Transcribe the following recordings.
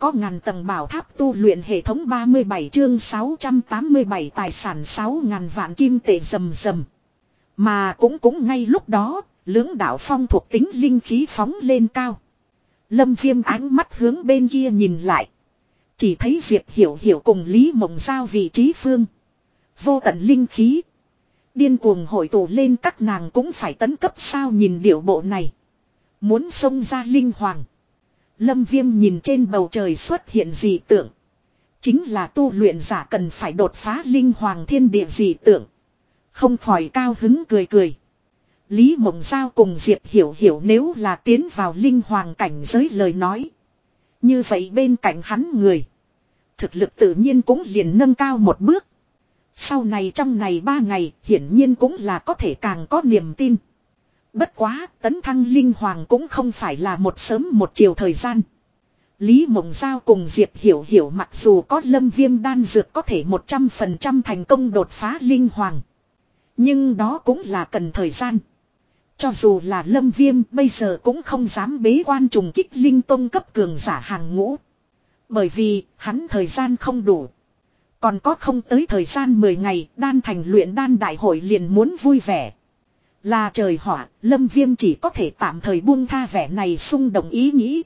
có ngàn tầng bảo tháp tu luyện hệ thống 37 chương 687 tài sản 6 ngàn vạn kim tệ rầm rầm. Mà cũng cũng ngay lúc đó, lưỡng đạo phong thuộc tính linh khí phóng lên cao. Lâm viêm ánh mắt hướng bên kia nhìn lại. Chỉ thấy Diệp Hiểu Hiểu cùng Lý Mộng Giao vị trí phương. Vô tận linh khí. Điên cuồng hội tụ lên các nàng cũng phải tấn cấp sao nhìn điệu bộ này. Muốn xông ra linh hoàng. Lâm viêm nhìn trên bầu trời xuất hiện dị tượng. Chính là tu luyện giả cần phải đột phá linh hoàng thiên địa dị tượng. Không khỏi cao hứng cười cười. Lý Mộng Giao cùng Diệp Hiểu Hiểu nếu là tiến vào linh hoàng cảnh giới lời nói. Như vậy bên cạnh hắn người. Thực lực tự nhiên cũng liền nâng cao một bước. Sau này trong này ba ngày hiển nhiên cũng là có thể càng có niềm tin. Bất quá, tấn thăng linh hoàng cũng không phải là một sớm một chiều thời gian. Lý Mộng Giao cùng Diệp Hiểu Hiểu mặc dù có lâm viêm đan dược có thể 100% thành công đột phá linh hoàng. Nhưng đó cũng là cần thời gian. Cho dù là lâm viêm, bây giờ cũng không dám bế quan trùng kích linh tông cấp cường giả hàng ngũ. Bởi vì, hắn thời gian không đủ. Còn có không tới thời gian 10 ngày, đan thành luyện đan đại hội liền muốn vui vẻ. Là trời hỏa, lâm viêm chỉ có thể tạm thời buông tha vẻ này xung động ý nghĩ.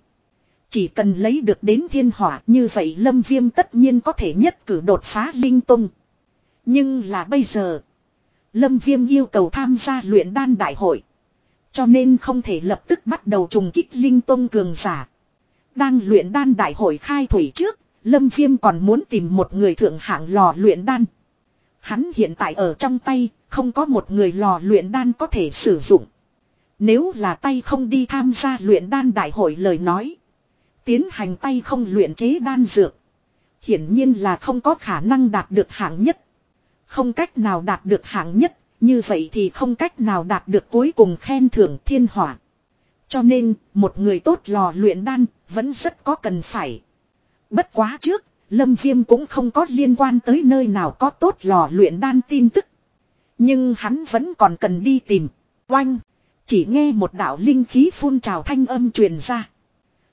Chỉ cần lấy được đến thiên hỏa như vậy lâm viêm tất nhiên có thể nhất cử đột phá linh tông Nhưng là bây giờ, lâm viêm yêu cầu tham gia luyện đan đại hội. Cho nên không thể lập tức bắt đầu trùng kích linh tông cường giả. Đang luyện đan đại hội khai thủy trước, Lâm Viêm còn muốn tìm một người thượng hạng lò luyện đan. Hắn hiện tại ở trong tay, không có một người lò luyện đan có thể sử dụng. Nếu là tay không đi tham gia luyện đan đại hội lời nói. Tiến hành tay không luyện chế đan dược. Hiển nhiên là không có khả năng đạt được hạng nhất. Không cách nào đạt được hạng nhất, như vậy thì không cách nào đạt được cuối cùng khen thưởng thiên hỏa. Cho nên, một người tốt lò luyện đan, vẫn rất có cần phải. Bất quá trước, Lâm Viêm cũng không có liên quan tới nơi nào có tốt lò luyện đan tin tức. Nhưng hắn vẫn còn cần đi tìm. Oanh! Chỉ nghe một đạo linh khí phun trào thanh âm truyền ra.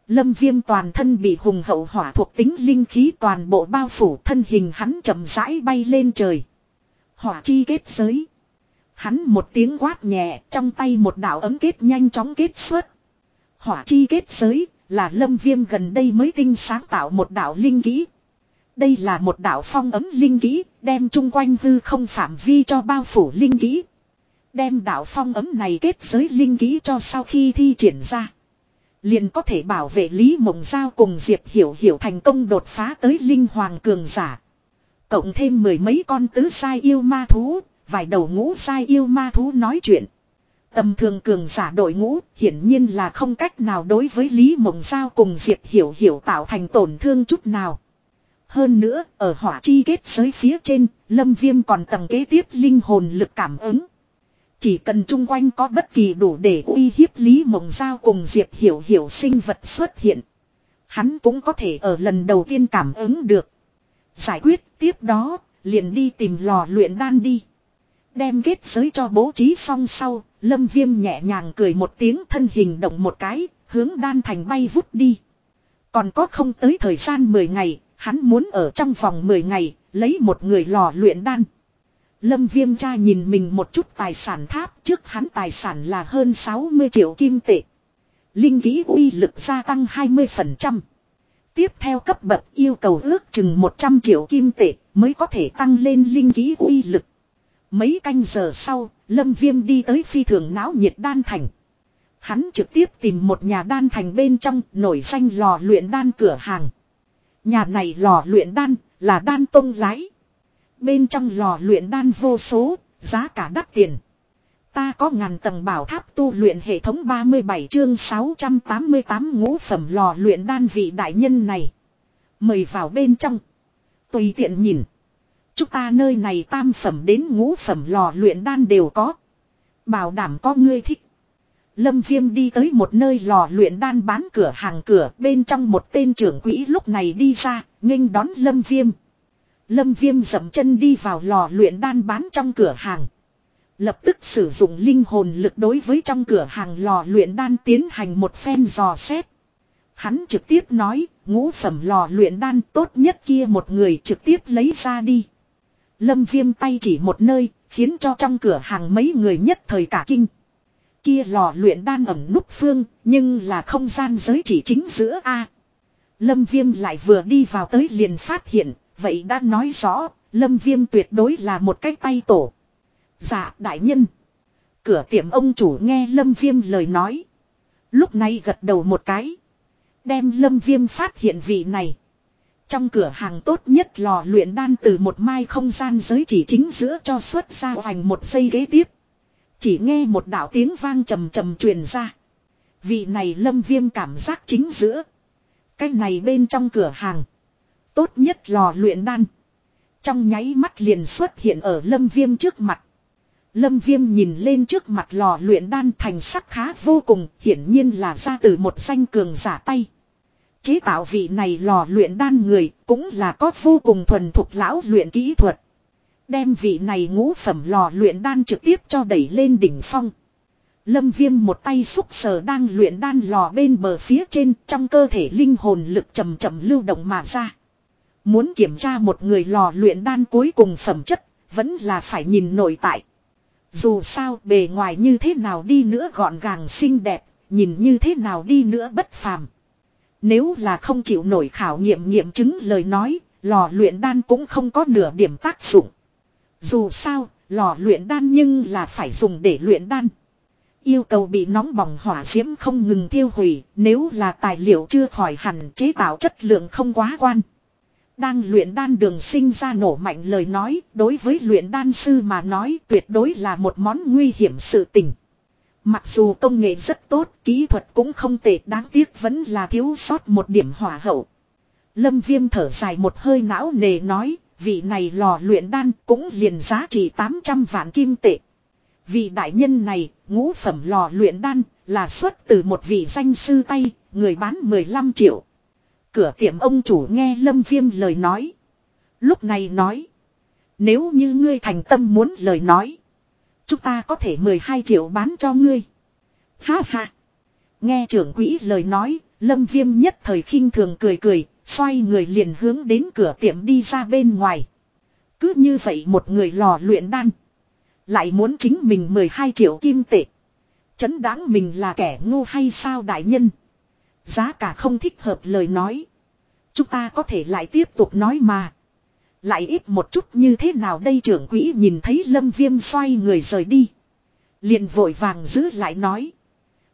Lâm viêm toàn thân bị hùng hậu hỏa thuộc tính linh khí toàn bộ bao phủ, thân hình hắn chậm rãi bay lên trời. Hỏa chi kết giới. Hắn một tiếng quát nhẹ, trong tay một đạo ấm kết nhanh chóng kết xuất. Hỏa chi kết giới là lâm viêm gần đây mới tinh sáng tạo một đạo linh kỹ. Đây là một đạo phong ấm linh kỹ, đem chung quanh hư không phạm vi cho bao phủ linh kỹ. Đem đạo phong ấm này kết giới linh kỹ cho sau khi thi triển ra. Liền có thể bảo vệ Lý Mộng Giao cùng Diệp Hiểu Hiểu thành công đột phá tới linh hoàng cường giả. Cộng thêm mười mấy con tứ sai yêu ma thú, vài đầu ngũ sai yêu ma thú nói chuyện. Tầm thường cường giả đội ngũ hiển nhiên là không cách nào đối với Lý Mộng Giao cùng Diệp Hiểu Hiểu tạo thành tổn thương chút nào. Hơn nữa, ở hỏa chi kết giới phía trên, Lâm Viêm còn tầng kế tiếp linh hồn lực cảm ứng. Chỉ cần chung quanh có bất kỳ đủ để uy hiếp Lý Mộng Giao cùng Diệp Hiểu Hiểu sinh vật xuất hiện. Hắn cũng có thể ở lần đầu tiên cảm ứng được. Giải quyết tiếp đó, liền đi tìm lò luyện đan đi. Đem kết giới cho bố trí xong sau, Lâm Viêm nhẹ nhàng cười một tiếng thân hình động một cái, hướng đan thành bay vút đi. Còn có không tới thời gian 10 ngày, hắn muốn ở trong vòng 10 ngày, lấy một người lò luyện đan. Lâm Viêm cha nhìn mình một chút tài sản tháp, trước hắn tài sản là hơn 60 triệu kim tệ. Linh ký uy lực gia tăng 20%. Tiếp theo cấp bậc yêu cầu ước chừng 100 triệu kim tệ mới có thể tăng lên linh ký uy lực. Mấy canh giờ sau, Lâm Viêm đi tới phi thường náo nhiệt đan thành. Hắn trực tiếp tìm một nhà đan thành bên trong nổi danh lò luyện đan cửa hàng. Nhà này lò luyện đan là đan tông lái. Bên trong lò luyện đan vô số, giá cả đắt tiền. Ta có ngàn tầng bảo tháp tu luyện hệ thống 37 chương 688 ngũ phẩm lò luyện đan vị đại nhân này. Mời vào bên trong. Tùy tiện nhìn. Chúng ta nơi này tam phẩm đến ngũ phẩm lò luyện đan đều có. Bảo đảm có ngươi thích. Lâm Viêm đi tới một nơi lò luyện đan bán cửa hàng cửa bên trong một tên trưởng quỹ lúc này đi ra, nghênh đón Lâm Viêm. Lâm Viêm dậm chân đi vào lò luyện đan bán trong cửa hàng. Lập tức sử dụng linh hồn lực đối với trong cửa hàng lò luyện đan tiến hành một phen dò xét. Hắn trực tiếp nói, ngũ phẩm lò luyện đan tốt nhất kia một người trực tiếp lấy ra đi. Lâm viêm tay chỉ một nơi, khiến cho trong cửa hàng mấy người nhất thời cả kinh. Kia lò luyện đan ẩm nút phương, nhưng là không gian giới chỉ chính giữa A. Lâm viêm lại vừa đi vào tới liền phát hiện, vậy đã nói rõ, lâm viêm tuyệt đối là một cái tay tổ. Dạ đại nhân. Cửa tiệm ông chủ nghe lâm viêm lời nói. Lúc này gật đầu một cái. Đem lâm viêm phát hiện vị này. Trong cửa hàng tốt nhất lò luyện đan từ một mai không gian giới chỉ chính giữa cho xuất ra hoành một giây ghế tiếp. Chỉ nghe một đạo tiếng vang trầm trầm truyền ra. Vị này lâm viêm cảm giác chính giữa. Cái này bên trong cửa hàng. Tốt nhất lò luyện đan. Trong nháy mắt liền xuất hiện ở lâm viêm trước mặt. Lâm viêm nhìn lên trước mặt lò luyện đan thành sắc khá vô cùng, hiển nhiên là ra từ một danh cường giả tay. Chế tạo vị này lò luyện đan người cũng là có vô cùng thuần thục lão luyện kỹ thuật. Đem vị này ngũ phẩm lò luyện đan trực tiếp cho đẩy lên đỉnh phong. Lâm viêm một tay xúc sờ đang luyện đan lò bên bờ phía trên trong cơ thể linh hồn lực chầm chậm lưu động mà ra. Muốn kiểm tra một người lò luyện đan cuối cùng phẩm chất, vẫn là phải nhìn nội tại. Dù sao bề ngoài như thế nào đi nữa gọn gàng xinh đẹp, nhìn như thế nào đi nữa bất phàm. Nếu là không chịu nổi khảo nghiệm nghiệm chứng lời nói, lò luyện đan cũng không có nửa điểm tác dụng. Dù sao, lò luyện đan nhưng là phải dùng để luyện đan. Yêu cầu bị nóng bỏng hỏa diễm không ngừng tiêu hủy, nếu là tài liệu chưa khỏi hẳn chế tạo chất lượng không quá quan. Đang luyện đan đường sinh ra nổ mạnh lời nói, đối với luyện đan sư mà nói tuyệt đối là một món nguy hiểm sự tình. Mặc dù công nghệ rất tốt, kỹ thuật cũng không tệ đáng tiếc vẫn là thiếu sót một điểm hỏa hậu. Lâm viêm thở dài một hơi não nề nói, vị này lò luyện đan cũng liền giá trị 800 vạn kim tệ. Vị đại nhân này, ngũ phẩm lò luyện đan, là xuất từ một vị danh sư tay, người bán 15 triệu. Cửa tiệm ông chủ nghe Lâm Viêm lời nói. Lúc này nói. Nếu như ngươi thành tâm muốn lời nói. Chúng ta có thể 12 triệu bán cho ngươi. Ha ha. Nghe trưởng quỹ lời nói, Lâm Viêm nhất thời khinh thường cười cười, xoay người liền hướng đến cửa tiệm đi ra bên ngoài. Cứ như vậy một người lò luyện đan. Lại muốn chính mình 12 triệu kim tệ. Chấn đáng mình là kẻ ngu hay sao đại nhân. Giá cả không thích hợp lời nói. Chúng ta có thể lại tiếp tục nói mà. Lại ít một chút như thế nào đây trưởng quỹ nhìn thấy lâm viêm xoay người rời đi. liền vội vàng giữ lại nói.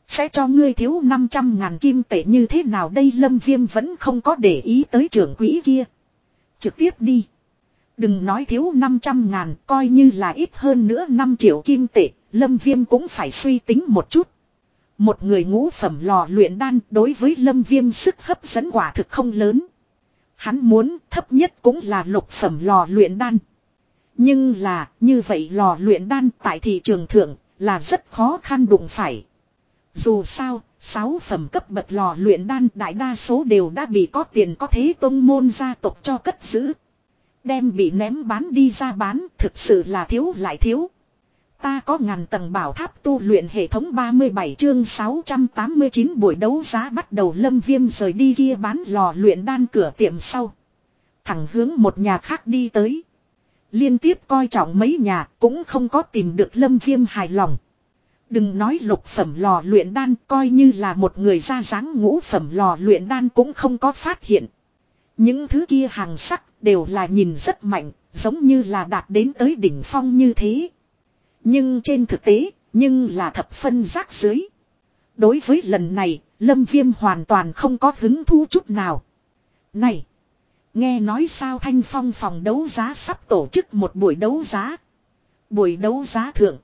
Sẽ cho ngươi thiếu 500 ngàn kim tệ như thế nào đây lâm viêm vẫn không có để ý tới trưởng quỹ kia. Trực tiếp đi. Đừng nói thiếu 500 ngàn, coi như là ít hơn nữa 5 triệu kim tệ. Lâm viêm cũng phải suy tính một chút. Một người ngũ phẩm lò luyện đan, đối với lâm viêm sức hấp dẫn quả thực không lớn. Hắn muốn thấp nhất cũng là lục phẩm lò luyện đan. Nhưng là, như vậy lò luyện đan tại thị trường thượng là rất khó khăn đụng phải. Dù sao, sáu phẩm cấp bậc lò luyện đan đại đa số đều đã bị có tiền có thế tôn môn gia tộc cho cất giữ. Đem bị ném bán đi ra bán thực sự là thiếu lại thiếu. Ta có ngàn tầng bảo tháp tu luyện hệ thống 37 chương 689 buổi đấu giá bắt đầu lâm viêm rời đi kia bán lò luyện đan cửa tiệm sau. Thẳng hướng một nhà khác đi tới. Liên tiếp coi trọng mấy nhà cũng không có tìm được lâm viêm hài lòng. Đừng nói lục phẩm lò luyện đan coi như là một người ra dáng ngũ phẩm lò luyện đan cũng không có phát hiện. Những thứ kia hàng sắc đều là nhìn rất mạnh, giống như là đạt đến tới đỉnh phong như thế. Nhưng trên thực tế, nhưng là thập phân rác dưới. Đối với lần này, Lâm Viêm hoàn toàn không có hứng thú chút nào. Này! Nghe nói sao Thanh Phong phòng đấu giá sắp tổ chức một buổi đấu giá. Buổi đấu giá thượng.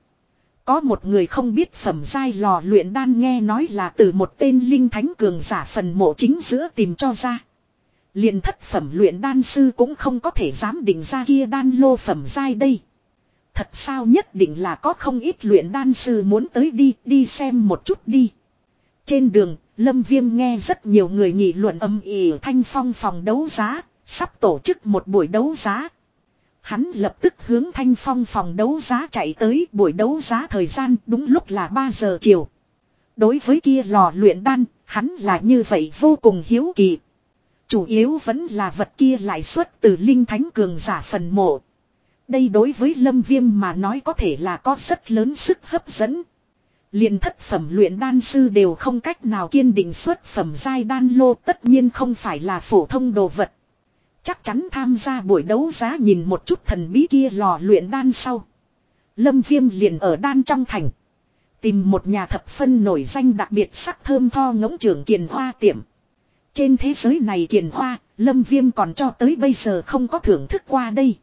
Có một người không biết phẩm giai lò luyện đan nghe nói là từ một tên linh thánh cường giả phần mộ chính giữa tìm cho ra. liền thất phẩm luyện đan sư cũng không có thể dám định ra kia đan lô phẩm giai đây. Thật sao nhất định là có không ít luyện đan sư muốn tới đi, đi xem một chút đi. Trên đường, Lâm Viêm nghe rất nhiều người nghị luận âm ỉ thanh phong phòng đấu giá, sắp tổ chức một buổi đấu giá. Hắn lập tức hướng thanh phong phòng đấu giá chạy tới buổi đấu giá thời gian đúng lúc là 3 giờ chiều. Đối với kia lò luyện đan, Hắn là như vậy vô cùng hiếu kỳ. Chủ yếu vẫn là vật kia lại xuất từ linh thánh cường giả phần mộ. Đây đối với lâm viêm mà nói có thể là có rất lớn sức hấp dẫn. liền thất phẩm luyện đan sư đều không cách nào kiên định xuất phẩm giai đan lô tất nhiên không phải là phổ thông đồ vật. Chắc chắn tham gia buổi đấu giá nhìn một chút thần bí kia lò luyện đan sau. Lâm viêm liền ở đan trong thành. Tìm một nhà thập phân nổi danh đặc biệt sắc thơm tho ngỗng trưởng kiền hoa tiệm. Trên thế giới này kiền hoa, lâm viêm còn cho tới bây giờ không có thưởng thức qua đây.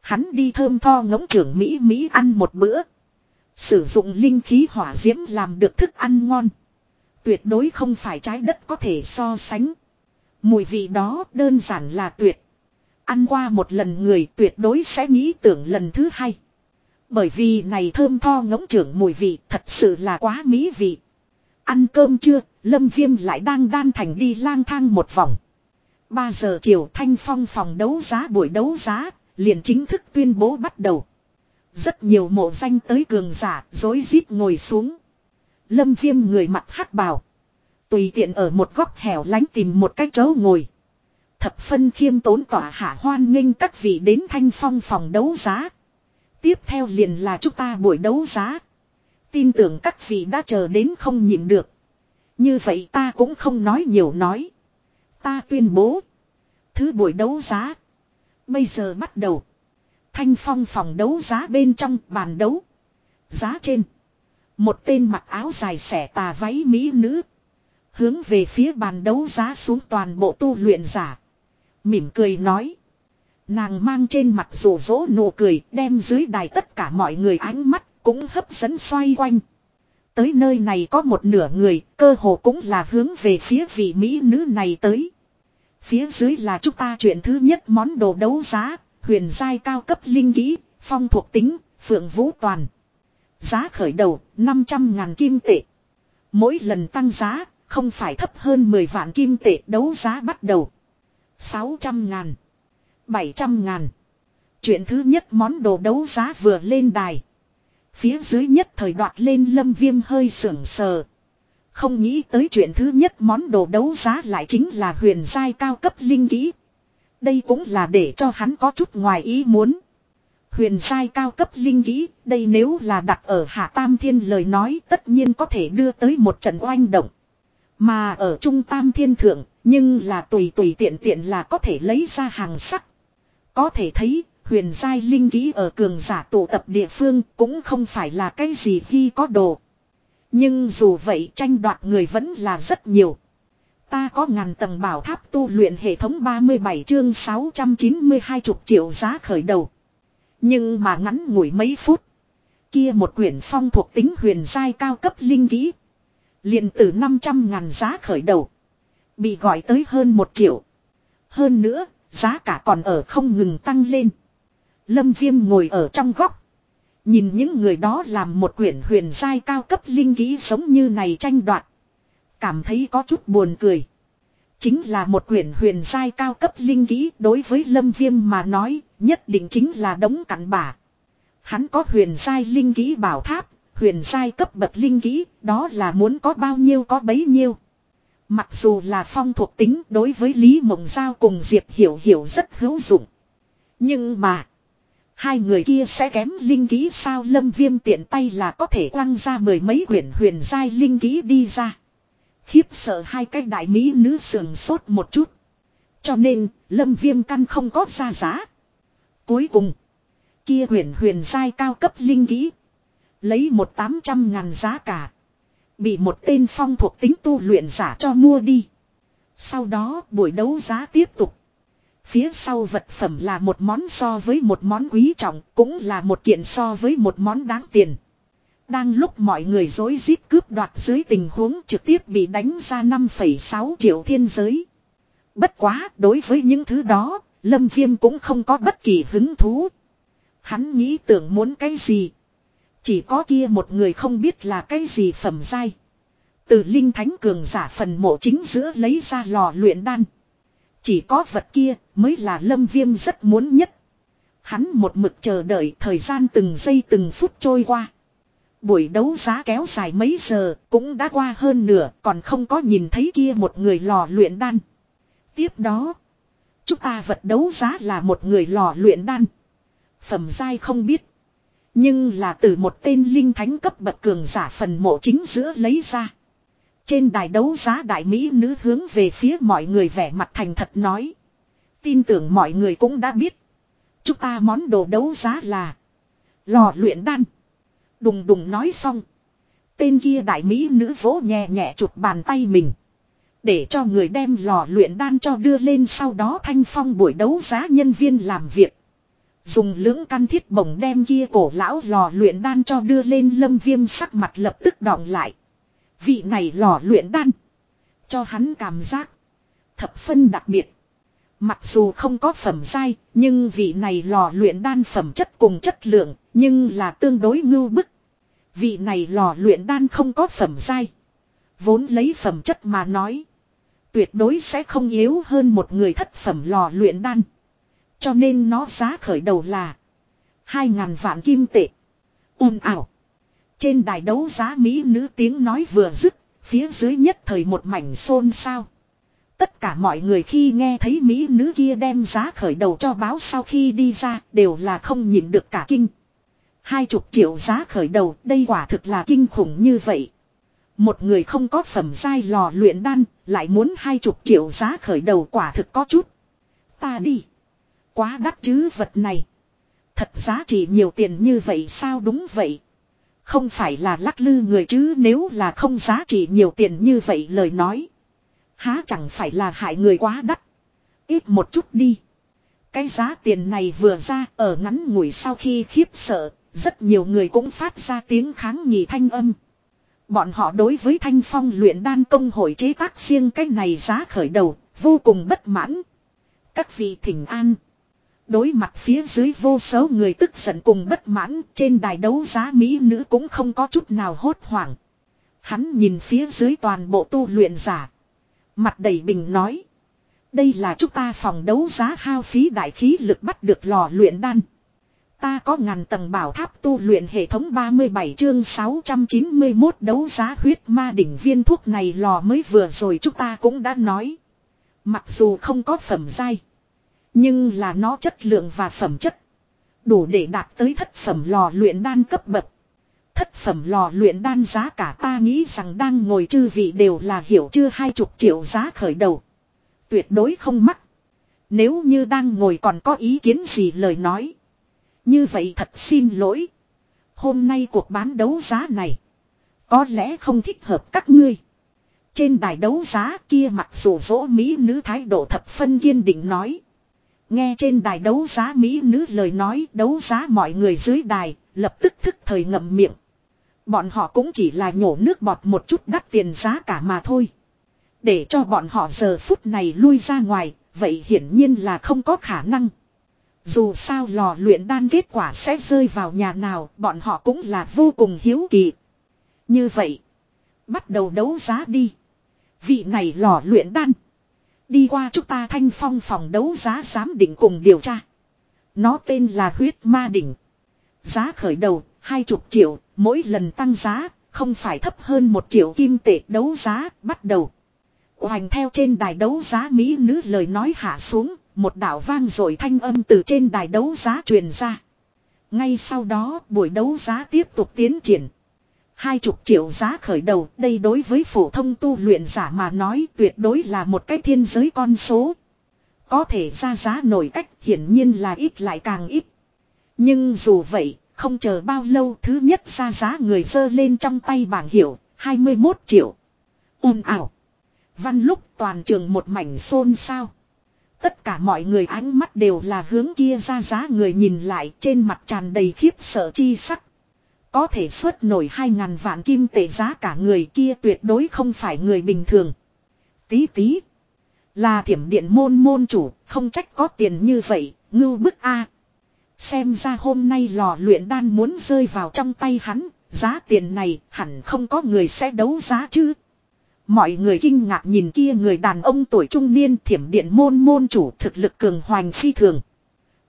Hắn đi thơm tho ngỗng trưởng Mỹ Mỹ ăn một bữa. Sử dụng linh khí hỏa diễm làm được thức ăn ngon. Tuyệt đối không phải trái đất có thể so sánh. Mùi vị đó đơn giản là tuyệt. Ăn qua một lần người tuyệt đối sẽ nghĩ tưởng lần thứ hai. Bởi vì này thơm tho ngỗng trưởng mùi vị thật sự là quá mỹ vị. Ăn cơm chưa, Lâm Viêm lại đang đan thành đi lang thang một vòng. 3 giờ chiều thanh phong phòng đấu giá buổi đấu giá, liền chính thức tuyên bố bắt đầu. Rất nhiều mộ danh tới cường giả, dối rít ngồi xuống. Lâm Viêm người mặt hắc bào. Tùy tiện ở một góc hẻo lánh tìm một cách chỗ ngồi. Thập phân khiêm tốn tỏa hạ hoan nghênh các vị đến thanh phong phòng đấu giá. Tiếp theo liền là chúng ta buổi đấu giá. Tin tưởng các vị đã chờ đến không nhịn được. Như vậy ta cũng không nói nhiều nói. Ta tuyên bố. Thứ buổi đấu giá. Bây giờ bắt đầu. Thanh phong phòng đấu giá bên trong bàn đấu. Giá trên. Một tên mặc áo dài xẻ tà váy mỹ nữ. Hướng về phía bàn đấu giá xuống toàn bộ tu luyện giả. Mỉm cười nói. Nàng mang trên mặt rủ rỗ nụ cười đem dưới đài tất cả mọi người ánh mắt cũng hấp dẫn xoay quanh. Tới nơi này có một nửa người cơ hồ cũng là hướng về phía vị mỹ nữ này tới. Phía dưới là chúng ta chuyện thứ nhất món đồ đấu giá, huyền giai cao cấp linh kỹ, phong thuộc tính, phượng vũ toàn. Giá khởi đầu 500 ngàn kim tệ. Mỗi lần tăng giá không phải thấp hơn 10 vạn kim tệ đấu giá bắt đầu. 600 ngàn. 700 ngàn. Chuyện thứ nhất món đồ đấu giá vừa lên đài. Phía dưới nhất thời đoạt lên lâm viêm hơi sưởng sờ. Không nghĩ tới chuyện thứ nhất món đồ đấu giá lại chính là huyền giai cao cấp linh kỹ. Đây cũng là để cho hắn có chút ngoài ý muốn. Huyền giai cao cấp linh kỹ, đây nếu là đặt ở Hạ Tam Thiên lời nói tất nhiên có thể đưa tới một trận oanh động. Mà ở Trung Tam Thiên Thượng, nhưng là tùy tùy tiện tiện là có thể lấy ra hàng sắc. Có thể thấy, huyền giai linh ký ở cường giả tụ tập địa phương cũng không phải là cái gì khi có đồ. Nhưng dù vậy tranh đoạt người vẫn là rất nhiều. Ta có ngàn tầng bảo tháp tu luyện hệ thống 37 chương 692 chục triệu giá khởi đầu. Nhưng mà ngắn ngủi mấy phút. Kia một quyển phong thuộc tính huyền giai cao cấp linh kỹ liền từ 500 ngàn giá khởi đầu. Bị gọi tới hơn 1 triệu. Hơn nữa, giá cả còn ở không ngừng tăng lên. Lâm Viêm ngồi ở trong góc. Nhìn những người đó làm một quyển huyền giai cao cấp linh kỹ giống như này tranh đoạt. Cảm thấy có chút buồn cười. Chính là một quyển huyền giai cao cấp linh kỹ đối với Lâm Viêm mà nói, nhất định chính là đống cặn bả. Hắn có huyền giai linh kỹ bảo tháp, huyền giai cấp bậc linh kỹ, đó là muốn có bao nhiêu có bấy nhiêu. Mặc dù là phong thuộc tính đối với Lý Mộng Giao cùng Diệp Hiểu Hiểu rất hữu dụng. Nhưng mà, hai người kia sẽ kém linh kỹ sao lâm viêm tiện tay là có thể quăng ra mười mấy quyển huyền giai linh kỹ đi ra. Khiếp sợ hai cái đại mỹ nữ sườn sốt một chút. Cho nên, lâm viêm căn không có ra giá. Cuối cùng, kia huyền huyền giai cao cấp linh kỹ. Lấy một tám trăm ngàn giá cả. Bị một tên phong thuộc tính tu luyện giả cho mua đi. Sau đó buổi đấu giá tiếp tục. Phía sau vật phẩm là một món so với một món quý trọng, cũng là một kiện so với một món đáng tiền. Đang lúc mọi người dối rít cướp đoạt dưới tình huống trực tiếp bị đánh ra 5,6 triệu thiên giới. Bất quá, đối với những thứ đó, Lâm Viêm cũng không có bất kỳ hứng thú. Hắn nghĩ tưởng muốn cái gì. Chỉ có kia một người không biết là cái gì phẩm dai. Từ linh thánh cường giả phần mộ chính giữa lấy ra lò luyện đan. Chỉ có vật kia mới là lâm viêm rất muốn nhất. Hắn một mực chờ đợi thời gian từng giây từng phút trôi qua. buổi đấu giá kéo dài mấy giờ, cũng đã qua hơn nửa, còn không có nhìn thấy kia một người lò luyện đan. Tiếp đó, chúng ta vật đấu giá là một người lò luyện đan. Phẩm giai không biết. Nhưng là từ một tên linh thánh cấp bậc cường giả phần mộ chính giữa lấy ra. Trên đài đấu giá đại mỹ nữ hướng về phía mọi người vẻ mặt thành thật nói. Tin tưởng mọi người cũng đã biết. Chúng ta món đồ đấu giá là lò luyện đan. Đùng đùng nói xong. Tên kia đại mỹ nữ vỗ nhẹ nhẹ chụp bàn tay mình. Để cho người đem lò luyện đan cho đưa lên sau đó thanh phong buổi đấu giá nhân viên làm việc. Dùng lưỡng căn thiết bổng đem kia cổ lão lò luyện đan cho đưa lên lâm viêm sắc mặt lập tức đọng lại. Vị này lò luyện đan. Cho hắn cảm giác. Thập phân đặc biệt. Mặc dù không có phẩm dai, nhưng vị này lò luyện đan phẩm chất cùng chất lượng, nhưng là tương đối ngưu bức. Vị này lò luyện đan không có phẩm dai. Vốn lấy phẩm chất mà nói. Tuyệt đối sẽ không yếu hơn một người thất phẩm lò luyện đan. Cho nên nó giá khởi đầu là hai ngàn vạn kim tệ. ồn ảo. Trên đài đấu giá Mỹ nữ tiếng nói vừa dứt, phía dưới nhất thời một mảnh xôn xao. Tất cả mọi người khi nghe thấy Mỹ nữ kia đem giá khởi đầu cho báo sau khi đi ra đều là không nhìn được cả kinh. Hai chục triệu giá khởi đầu đây quả thực là kinh khủng như vậy. Một người không có phẩm giai lò luyện đan lại muốn hai chục triệu giá khởi đầu quả thực có chút. Ta đi. Quá đắt chứ vật này. Thật giá trị nhiều tiền như vậy sao đúng vậy. Không phải là lắc lư người chứ nếu là không giá trị nhiều tiền như vậy lời nói. Há chẳng phải là hại người quá đắt. Ít một chút đi. Cái giá tiền này vừa ra ở ngắn ngủi sau khi khiếp sợ, rất nhiều người cũng phát ra tiếng kháng nghị thanh âm. Bọn họ đối với thanh phong luyện đan công hội chế tác riêng cái này giá khởi đầu, vô cùng bất mãn. Các vị thỉnh an. Đối mặt phía dưới vô số người tức giận cùng bất mãn, trên đài đấu giá Mỹ nữ cũng không có chút nào hốt hoảng. Hắn nhìn phía dưới toàn bộ tu luyện giả. Mặt đầy bình nói. Đây là chúng ta phòng đấu giá hao phí đại khí lực bắt được lò luyện đan. Ta có ngàn tầng bảo tháp tu luyện hệ thống 37 chương 691 đấu giá huyết ma đỉnh viên thuốc này lò mới vừa rồi chúng ta cũng đã nói. Mặc dù không có phẩm dai. Nhưng là nó chất lượng và phẩm chất. Đủ để đạt tới thất phẩm lò luyện đan cấp bậc. Thất phẩm lò luyện đan giá cả ta nghĩ rằng đang ngồi chư vị đều là hiểu chưa hai chục triệu giá khởi đầu. Tuyệt đối không mắc. Nếu như đang ngồi còn có ý kiến gì lời nói. Như vậy thật xin lỗi. Hôm nay cuộc bán đấu giá này. Có lẽ không thích hợp các ngươi. Trên đài đấu giá kia mặc dù dỗ Mỹ nữ thái độ thập phân kiên định nói. Nghe trên đài đấu giá Mỹ nữ lời nói đấu giá mọi người dưới đài, lập tức thức thời ngậm miệng. Bọn họ cũng chỉ là nhổ nước bọt một chút đắt tiền giá cả mà thôi. Để cho bọn họ giờ phút này lui ra ngoài, vậy hiển nhiên là không có khả năng. Dù sao lò luyện đan kết quả sẽ rơi vào nhà nào, bọn họ cũng là vô cùng hiếu kỳ. Như vậy, bắt đầu đấu giá đi. Vị này lò luyện đan. Đi qua chúng ta thanh phong phòng đấu giá giám định cùng điều tra. Nó tên là huyết ma đỉnh. Giá khởi đầu, hai chục triệu, mỗi lần tăng giá, không phải thấp hơn một triệu kim tệ đấu giá, bắt đầu. Hoành theo trên đài đấu giá Mỹ nữ lời nói hạ xuống, một đạo vang rồi thanh âm từ trên đài đấu giá truyền ra. Ngay sau đó, buổi đấu giá tiếp tục tiến triển. Hai chục triệu giá khởi đầu, đây đối với phổ thông tu luyện giả mà nói tuyệt đối là một cái thiên giới con số. Có thể ra giá nổi cách hiển nhiên là ít lại càng ít. Nhưng dù vậy, không chờ bao lâu thứ nhất ra giá người dơ lên trong tay bảng hiệu, 21 triệu. ồn ảo. Văn lúc toàn trường một mảnh xôn xao. Tất cả mọi người ánh mắt đều là hướng kia ra giá người nhìn lại trên mặt tràn đầy khiếp sợ chi sắc. Có thể xuất nổi hai ngàn vạn kim tệ giá cả người kia tuyệt đối không phải người bình thường. Tí tí. Là thiểm điện môn môn chủ, không trách có tiền như vậy, ngưu bức A. Xem ra hôm nay lò luyện đan muốn rơi vào trong tay hắn, giá tiền này hẳn không có người sẽ đấu giá chứ. Mọi người kinh ngạc nhìn kia người đàn ông tuổi trung niên thiểm điện môn môn chủ thực lực cường hoành phi thường.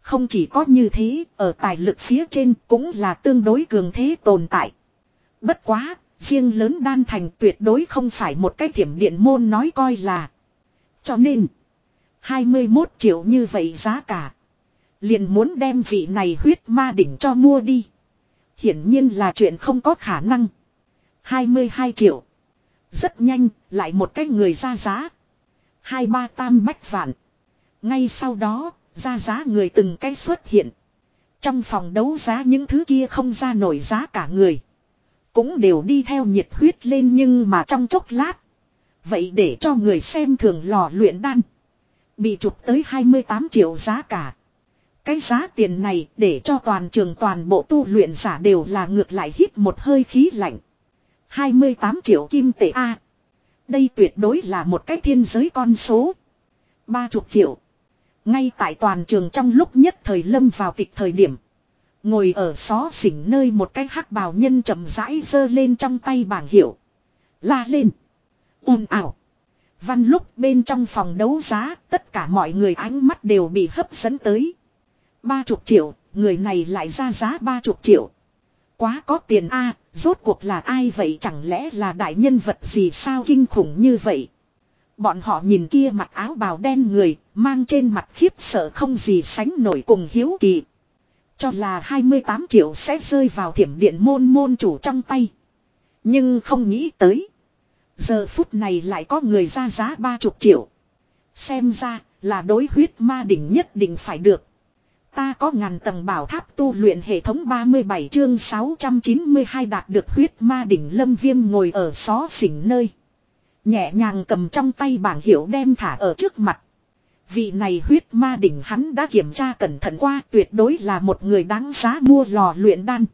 Không chỉ có như thế, ở tài lực phía trên cũng là tương đối cường thế tồn tại. Bất quá, riêng lớn đan thành tuyệt đối không phải một cái thiểm điện môn nói coi là. Cho nên, 21 triệu như vậy giá cả. Liền muốn đem vị này huyết ma đỉnh cho mua đi. Hiển nhiên là chuyện không có khả năng. 22 triệu. Rất nhanh, lại một cái người ra giá. Hai ba tam bách vạn. Ngay sau đó, ra giá người từng cái xuất hiện. Trong phòng đấu giá những thứ kia không ra nổi giá cả người. Cũng đều đi theo nhiệt huyết lên nhưng mà trong chốc lát. Vậy để cho người xem thường lò luyện đan. Bị chụp tới 28 triệu giá cả. Cái giá tiền này để cho toàn trường toàn bộ tu luyện giả đều là ngược lại hít một hơi khí lạnh. 28 triệu kim tệ A. đây tuyệt đối là một cái thiên giới con số. 30 triệu. Ngay tại toàn trường trong lúc nhất thời lâm vào tịch thời điểm. Ngồi ở xó xỉnh nơi một cái hắc bào nhân chậm rãi giơ lên trong tay bảng hiệu. La lên. ồn ảo. Văn lúc bên trong phòng đấu giá, tất cả mọi người ánh mắt đều bị hấp dẫn tới. Ba chục triệu, người này lại ra giá ba chục triệu. Quá có tiền a rốt cuộc là ai vậy chẳng lẽ là đại nhân vật gì sao kinh khủng như vậy. Bọn họ nhìn kia mặc áo bào đen người, mang trên mặt khiếp sợ không gì sánh nổi cùng hiếu kỳ. Cho là 28 triệu sẽ rơi vào thiểm điện môn môn chủ trong tay. Nhưng không nghĩ tới. Giờ phút này lại có người ra giá 30 triệu. Xem ra là đối huyết ma đỉnh nhất định phải được. Ta có ngàn tầng bảo tháp tu luyện hệ thống 37 chương 692 đạt được huyết ma đỉnh lâm viêm ngồi ở xó xỉnh nơi. Nhẹ nhàng cầm trong tay bảng hiệu đem thả ở trước mặt. Vị này huyết ma đỉnh hắn đã kiểm tra cẩn thận qua, tuyệt đối là một người đáng giá mua lò luyện đan.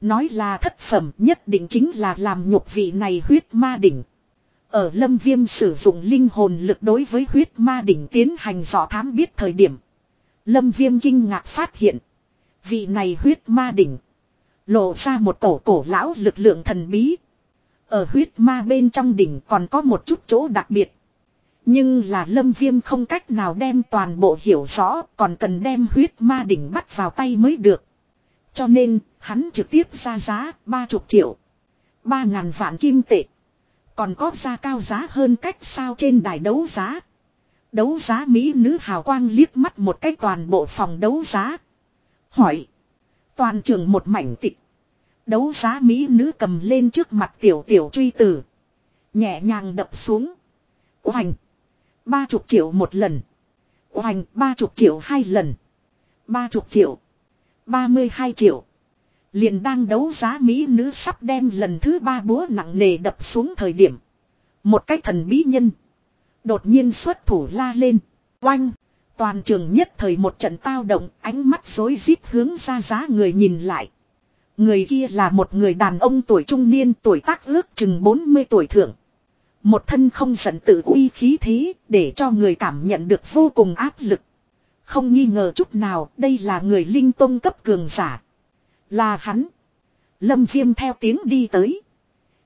Nói là thất phẩm, nhất định chính là làm nhục vị này huyết ma đỉnh. Ở lâm viêm sử dụng linh hồn lực đối với huyết ma đỉnh tiến hành dò thám biết thời điểm. Lâm viêm kinh ngạc phát hiện. Vị này huyết ma đỉnh. Lộ ra một cổ cổ lão lực lượng thần bí. Ở huyết ma bên trong đỉnh còn có một chút chỗ đặc biệt. Nhưng là lâm viêm không cách nào đem toàn bộ hiểu rõ còn cần đem huyết ma đỉnh bắt vào tay mới được. Cho nên, hắn trực tiếp ra giá 30 triệu. 3.000 vạn kim tệ. Còn có ra cao giá hơn cách sao trên đài đấu giá. Đấu giá Mỹ nữ hào quang liếc mắt một cách toàn bộ phòng đấu giá. Hỏi. Toàn trường một mảnh tịch. Đấu giá Mỹ nữ cầm lên trước mặt tiểu tiểu truy tử. Nhẹ nhàng đập xuống. Hoành. Ba chục triệu một lần. Hoành ba chục triệu hai lần. Ba chục triệu. Ba mươi hai triệu. Liền đang đấu giá Mỹ nữ sắp đem lần thứ ba búa nặng nề đập xuống thời điểm. Một cái thần bí nhân. Đột nhiên xuất thủ la lên. Oanh. Toàn trường nhất thời một trận tao động, ánh mắt rối rít hướng ra giá người nhìn lại. Người kia là một người đàn ông tuổi trung niên, tuổi tác ước chừng 40 tuổi thượng. Một thân không giận tự uy khí thế, để cho người cảm nhận được vô cùng áp lực. Không nghi ngờ chút nào, đây là người linh tông cấp cường giả. Là hắn. Lâm viêm theo tiếng đi tới.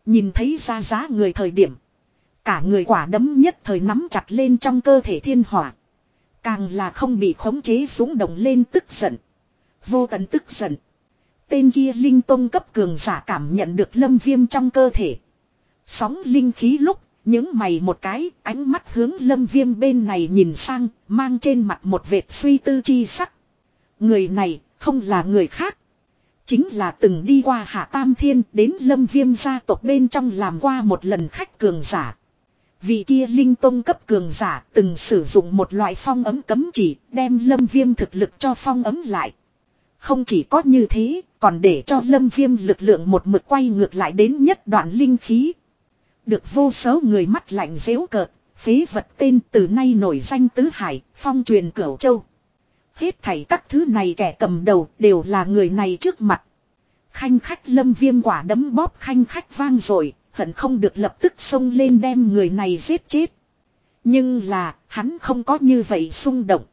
Nhìn thấy ra giá người thời điểm. Cả người quả đấm nhất thời nắm chặt lên trong cơ thể thiên hỏa. Càng là không bị khống chế súng động lên tức giận. Vô tận tức giận. Tên kia linh tông cấp cường giả cảm nhận được lâm viêm trong cơ thể. Sóng linh khí lúc, những mày một cái, ánh mắt hướng lâm viêm bên này nhìn sang, mang trên mặt một vệt suy tư chi sắc. Người này, không là người khác. Chính là từng đi qua hạ tam thiên đến lâm viêm gia tộc bên trong làm qua một lần khách cường giả. Vị kia linh tông cấp cường giả từng sử dụng một loại phong ấm cấm chỉ đem lâm viêm thực lực cho phong ấm lại. Không chỉ có như thế, còn để cho lâm viêm lực lượng một mực quay ngược lại đến nhất đoạn linh khí. Được vô số người mắt lạnh dễu cợt, phế vật tên từ nay nổi danh tứ hải, phong truyền cửu châu. Hết thảy các thứ này kẻ cầm đầu đều là người này trước mặt. Khanh khách lâm viêm quả đấm bóp khanh khách vang rồi, hận không được lập tức xông lên đem người này giết chết. Nhưng là, hắn không có như vậy xung động.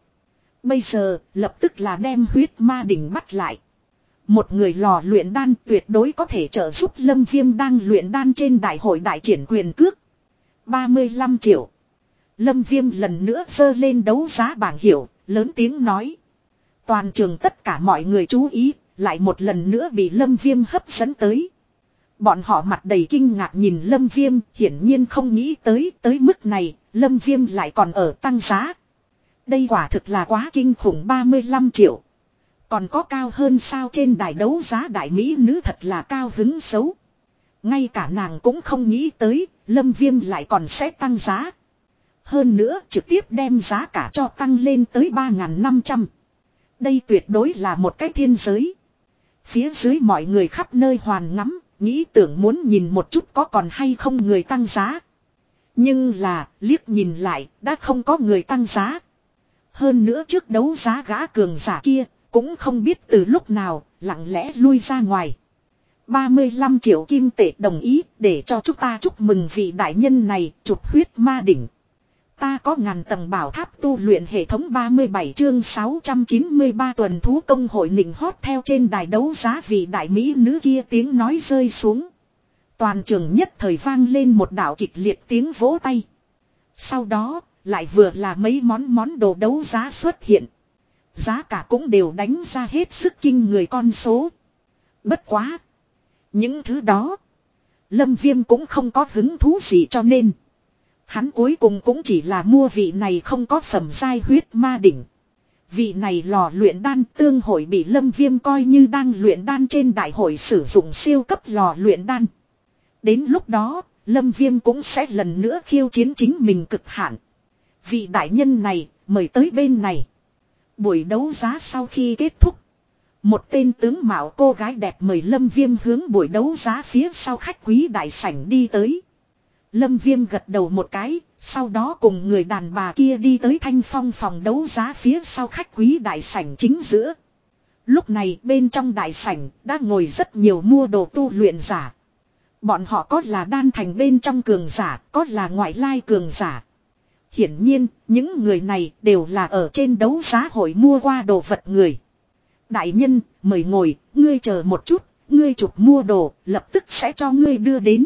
Bây giờ, lập tức là đem huyết ma đỉnh bắt lại. Một người lò luyện đan tuyệt đối có thể trợ giúp Lâm Viêm đang luyện đan trên đại hội đại triển quyền cước. 35 triệu. Lâm Viêm lần nữa dơ lên đấu giá bảng hiệu, lớn tiếng nói. Toàn trường tất cả mọi người chú ý, lại một lần nữa bị Lâm Viêm hấp dẫn tới. Bọn họ mặt đầy kinh ngạc nhìn Lâm Viêm, hiển nhiên không nghĩ tới, tới mức này, Lâm Viêm lại còn ở tăng giá. Đây quả thực là quá kinh khủng 35 triệu. Còn có cao hơn sao trên đài đấu giá đại Mỹ nữ thật là cao hứng xấu. Ngay cả nàng cũng không nghĩ tới, Lâm Viêm lại còn sẽ tăng giá. Hơn nữa trực tiếp đem giá cả cho tăng lên tới 3.500. Đây tuyệt đối là một cái thiên giới. Phía dưới mọi người khắp nơi hoàn ngắm, nghĩ tưởng muốn nhìn một chút có còn hay không người tăng giá. Nhưng là, liếc nhìn lại, đã không có người tăng giá. Hơn nữa trước đấu giá gã cường giả kia, cũng không biết từ lúc nào, lặng lẽ lui ra ngoài. 35 triệu kim tệ đồng ý để cho chúng ta chúc mừng vị đại nhân này chụp huyết ma đỉnh. Ta có ngàn tầng bảo tháp tu luyện hệ thống 37 chương 693 tuần thú công hội nịnh hót theo trên đài đấu giá vị đại mỹ nữ kia tiếng nói rơi xuống. Toàn trường nhất thời vang lên một đạo kịch liệt tiếng vỗ tay. Sau đó, lại vừa là mấy món món đồ đấu giá xuất hiện. Giá cả cũng đều đánh ra hết sức kinh người con số. Bất quá. Những thứ đó. Lâm Viêm cũng không có hứng thú gì cho nên. Hắn cuối cùng cũng chỉ là mua vị này không có phẩm giai huyết ma đỉnh. Vị này lò luyện đan tương hội bị lâm viêm coi như đang luyện đan trên đại hội sử dụng siêu cấp lò luyện đan. Đến lúc đó, lâm viêm cũng sẽ lần nữa khiêu chiến chính mình cực hạn. Vị đại nhân này, mời tới bên này. Buổi đấu giá sau khi kết thúc. Một tên tướng mạo cô gái đẹp mời Lâm Viêm hướng buổi đấu giá phía sau khách quý đại sảnh đi tới. Lâm Viêm gật đầu một cái, sau đó cùng người đàn bà kia đi tới thanh phong phòng đấu giá phía sau khách quý đại sảnh chính giữa. Lúc này bên trong đại sảnh đã ngồi rất nhiều mua đồ tu luyện giả. Bọn họ có là đan thành bên trong cường giả, có là ngoại lai cường giả. Hiển nhiên, những người này đều là ở trên đấu giá hội mua qua đồ vật người. Đại nhân, mời ngồi, ngươi chờ một chút, ngươi chụp mua đồ, lập tức sẽ cho ngươi đưa đến.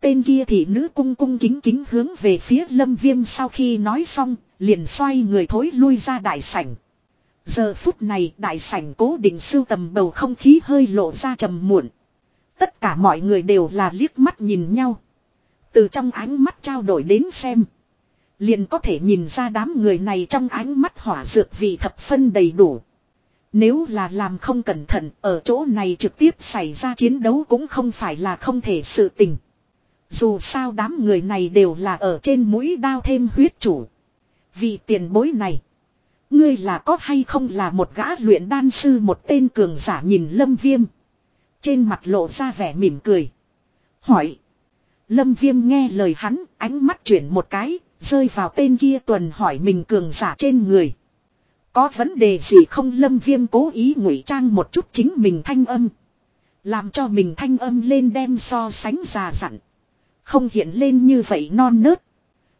Tên kia thị nữ cung cung kính kính hướng về phía lâm viêm sau khi nói xong, liền xoay người thối lui ra đại sảnh. Giờ phút này đại sảnh cố định sưu tầm bầu không khí hơi lộ ra trầm muộn. Tất cả mọi người đều là liếc mắt nhìn nhau. Từ trong ánh mắt trao đổi đến xem. Liền có thể nhìn ra đám người này trong ánh mắt hỏa dược vì thập phân đầy đủ. Nếu là làm không cẩn thận, ở chỗ này trực tiếp xảy ra chiến đấu cũng không phải là không thể sự tình. Dù sao đám người này đều là ở trên mũi đao thêm huyết chủ. Vì tiền bối này. Ngươi là có hay không là một gã luyện đan sư một tên cường giả nhìn lâm viêm. Trên mặt lộ ra vẻ mỉm cười. Hỏi. Lâm viêm nghe lời hắn, ánh mắt chuyển một cái. Rơi vào tên kia tuần hỏi mình cường giả trên người. Có vấn đề gì không lâm viêm cố ý ngụy trang một chút chính mình thanh âm. Làm cho mình thanh âm lên đem so sánh già dặn. Không hiện lên như vậy non nớt.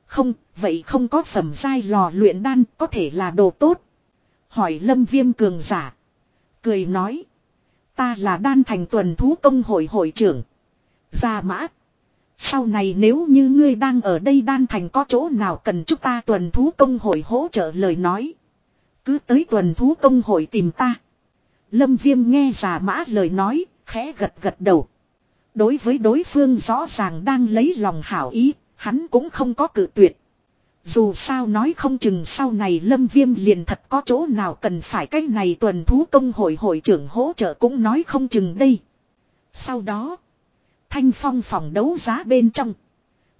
Không, vậy không có phẩm giai lò luyện đan có thể là đồ tốt. Hỏi lâm viêm cường giả. Cười nói. Ta là đan thành tuần thú công hội hội trưởng. Gia mã. Sau này nếu như ngươi đang ở đây đan thành có chỗ nào cần chúng ta tuần thú công hội hỗ trợ lời nói. Cứ tới tuần thú công hội tìm ta. Lâm viêm nghe giả mã lời nói, khẽ gật gật đầu. Đối với đối phương rõ ràng đang lấy lòng hảo ý, hắn cũng không có cự tuyệt. Dù sao nói không chừng sau này lâm viêm liền thật có chỗ nào cần phải cái này tuần thú công hội hội trưởng hỗ trợ cũng nói không chừng đây. Sau đó, thanh phong phòng đấu giá bên trong.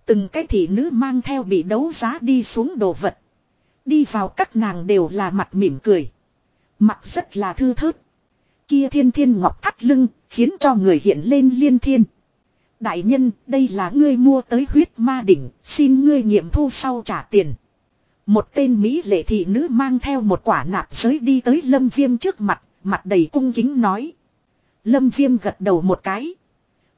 Từng cái thị nữ mang theo bị đấu giá đi xuống đồ vật. Đi vào các nàng đều là mặt mỉm cười. Mặt rất là thư thớt. Kia thiên thiên ngọc thắt lưng, khiến cho người hiện lên liên thiên. Đại nhân, đây là ngươi mua tới huyết ma đỉnh, xin ngươi nghiệm thu sau trả tiền. Một tên Mỹ lệ thị nữ mang theo một quả nạp giới đi tới lâm viêm trước mặt, mặt đầy cung kính nói. Lâm viêm gật đầu một cái.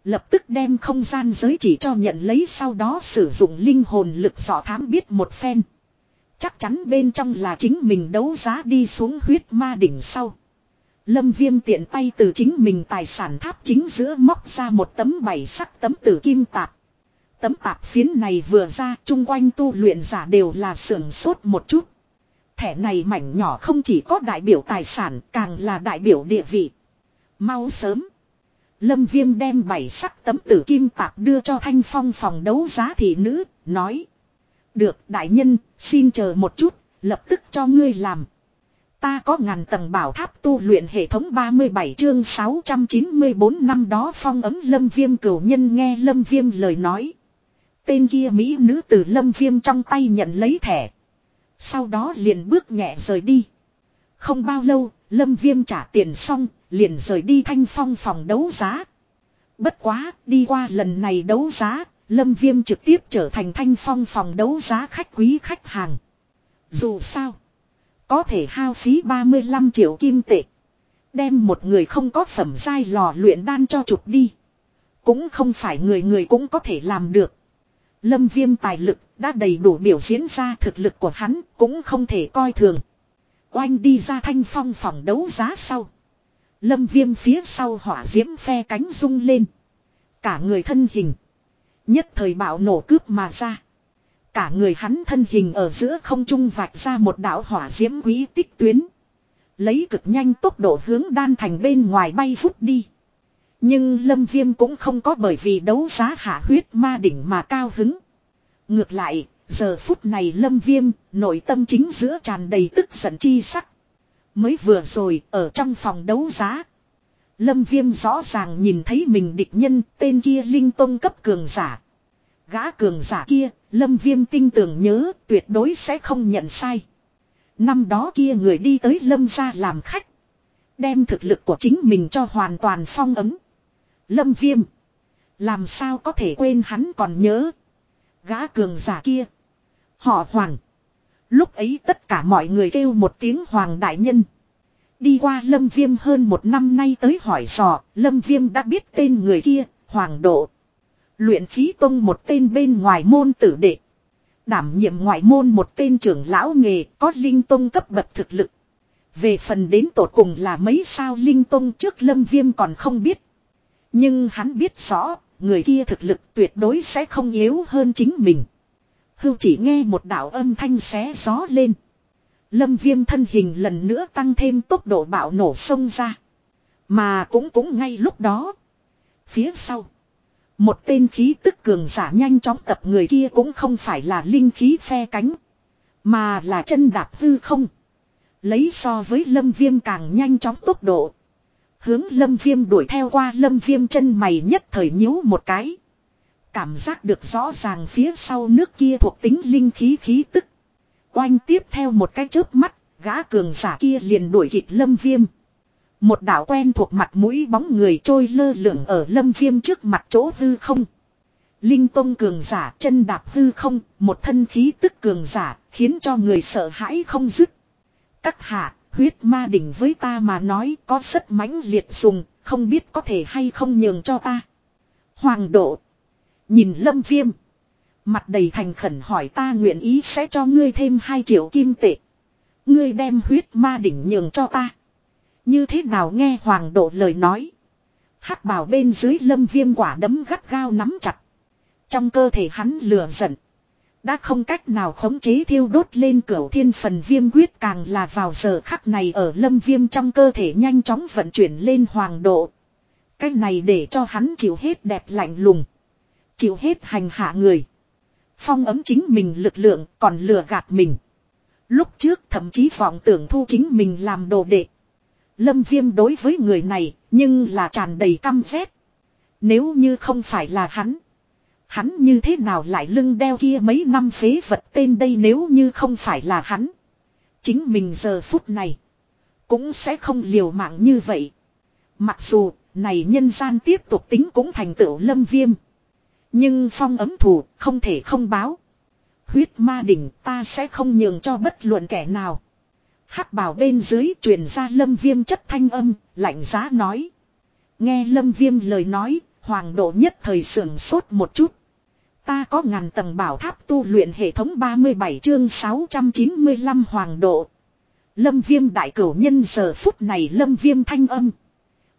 Lập tức đem không gian giới chỉ cho nhận lấy sau đó sử dụng linh hồn lực dò thám biết một phen. Chắc chắn bên trong là chính mình đấu giá đi xuống huyết ma đỉnh sau. Lâm viêm tiện tay từ chính mình tài sản tháp chính giữa móc ra một tấm bảy sắc tấm tử kim tạp. Tấm tạp phiến này vừa ra, chung quanh tu luyện giả đều là sưởng sốt một chút. Thẻ này mảnh nhỏ không chỉ có đại biểu tài sản, càng là đại biểu địa vị. Mau sớm. Lâm Viêm đem bảy sắc tấm tử kim tạp đưa cho Thanh Phong phòng đấu giá thị nữ, nói. Được đại nhân, xin chờ một chút, lập tức cho ngươi làm. Ta có ngàn tầng bảo tháp tu luyện hệ thống 37 chương 694 năm đó phong ấm lâm viêm cửu nhân nghe lâm viêm lời nói. Tên kia Mỹ nữ từ lâm viêm trong tay nhận lấy thẻ. Sau đó liền bước nhẹ rời đi. Không bao lâu, lâm viêm trả tiền xong, liền rời đi thanh phong phòng đấu giá. Bất quá, đi qua lần này đấu giá, lâm viêm trực tiếp trở thành thanh phong phòng đấu giá khách quý khách hàng. Dù sao, có thể hao phí 35 triệu kim tệ. Đem một người không có phẩm giai lò luyện đan cho chụp đi. Cũng không phải người người cũng có thể làm được. Lâm viêm tài lực đã đầy đủ biểu diễn ra thực lực của hắn cũng không thể coi thường. Oanh đi ra thanh phong phòng đấu giá sau. Lâm viêm phía sau hỏa diễm phe cánh rung lên. Cả người thân hình. Nhất thời bạo nổ cướp mà ra. Cả người hắn thân hình ở giữa không trung vạch ra một đạo hỏa diễm quý tích tuyến. Lấy cực nhanh tốc độ hướng đan thành bên ngoài bay vút đi. Nhưng Lâm Viêm cũng không có bởi vì đấu giá hạ huyết ma đỉnh mà cao hứng. Ngược lại, giờ phút này Lâm Viêm, nội tâm chính giữa tràn đầy tức giận chi sắc. Mới vừa rồi, ở trong phòng đấu giá. Lâm Viêm rõ ràng nhìn thấy mình địch nhân, tên kia Linh Tông cấp cường giả. Gã cường giả kia, Lâm Viêm tin tưởng nhớ, tuyệt đối sẽ không nhận sai. Năm đó kia người đi tới Lâm ra làm khách. Đem thực lực của chính mình cho hoàn toàn phong ấm. Lâm Viêm. Làm sao có thể quên hắn còn nhớ. Gã cường giả kia. Họ Hoàng. Lúc ấy tất cả mọi người kêu một tiếng Hoàng Đại Nhân. Đi qua Lâm Viêm hơn một năm nay tới hỏi sò Lâm Viêm đã biết tên người kia, Hoàng Độ. Luyện khí tông một tên bên ngoài môn tử đệ. Đảm nhiệm ngoại môn một tên trưởng lão nghề có linh tông cấp bậc thực lực. Về phần đến tổ cùng là mấy sao linh tông trước lâm viêm còn không biết. Nhưng hắn biết rõ, người kia thực lực tuyệt đối sẽ không yếu hơn chính mình. Hưu chỉ nghe một đạo âm thanh xé gió lên. Lâm viêm thân hình lần nữa tăng thêm tốc độ bạo nổ sông ra. Mà cũng cũng ngay lúc đó. Phía sau. Một tên khí tức cường giả nhanh chóng tập người kia cũng không phải là linh khí phe cánh. Mà là chân đạp hư không. Lấy so với lâm viêm càng nhanh chóng tốc độ. Hướng lâm viêm đuổi theo qua, lâm viêm chân mày nhất thời nhíu một cái. Cảm giác được rõ ràng phía sau nước kia thuộc tính linh khí khí tức. Oanh tiếp theo một cái chớp mắt, gã cường giả kia liền đuổi kịp lâm viêm. Một đảo quen thuộc mặt mũi bóng người trôi lơ lửng ở lâm viêm trước mặt chỗ hư không. Linh tông cường giả chân đạp hư không, một thân khí tức cường giả, khiến cho người sợ hãi không dứt. Các hạ, huyết ma đỉnh với ta mà nói có rất mãnh liệt dùng, không biết có thể hay không nhường cho ta. Hoàng độ. Nhìn lâm viêm. Mặt đầy thành khẩn hỏi ta nguyện ý sẽ cho ngươi thêm 2 triệu kim tệ. Ngươi đem huyết ma đỉnh nhường cho ta. Như thế nào nghe hoàng độ lời nói. hắc bảo bên dưới lâm viêm quả đấm gắt gao nắm chặt. Trong cơ thể hắn lửa giận. Đã không cách nào khống chế thiêu đốt lên cửa thiên phần viêm quyết càng là vào giờ khắc này ở lâm viêm trong cơ thể nhanh chóng vận chuyển lên hoàng độ. Cách này để cho hắn chịu hết đẹp lạnh lùng. Chịu hết hành hạ người. Phong ấm chính mình lực lượng còn lừa gạt mình. Lúc trước thậm chí vọng tưởng thu chính mình làm đồ đệ. Lâm viêm đối với người này, nhưng là tràn đầy căm ghét. Nếu như không phải là hắn. Hắn như thế nào lại lưng đeo kia mấy năm phế vật tên đây nếu như không phải là hắn. Chính mình giờ phút này. Cũng sẽ không liều mạng như vậy. Mặc dù, này nhân gian tiếp tục tính cũng thành tựu lâm viêm. Nhưng phong ấm thủ không thể không báo. Huyết ma đỉnh ta sẽ không nhường cho bất luận kẻ nào hắc bảo bên dưới truyền ra lâm viêm chất thanh âm, lạnh giá nói. Nghe lâm viêm lời nói, hoàng độ nhất thời sưởng sốt một chút. Ta có ngàn tầng bảo tháp tu luyện hệ thống 37 chương 695 hoàng độ. Lâm viêm đại cửu nhân giờ phút này lâm viêm thanh âm.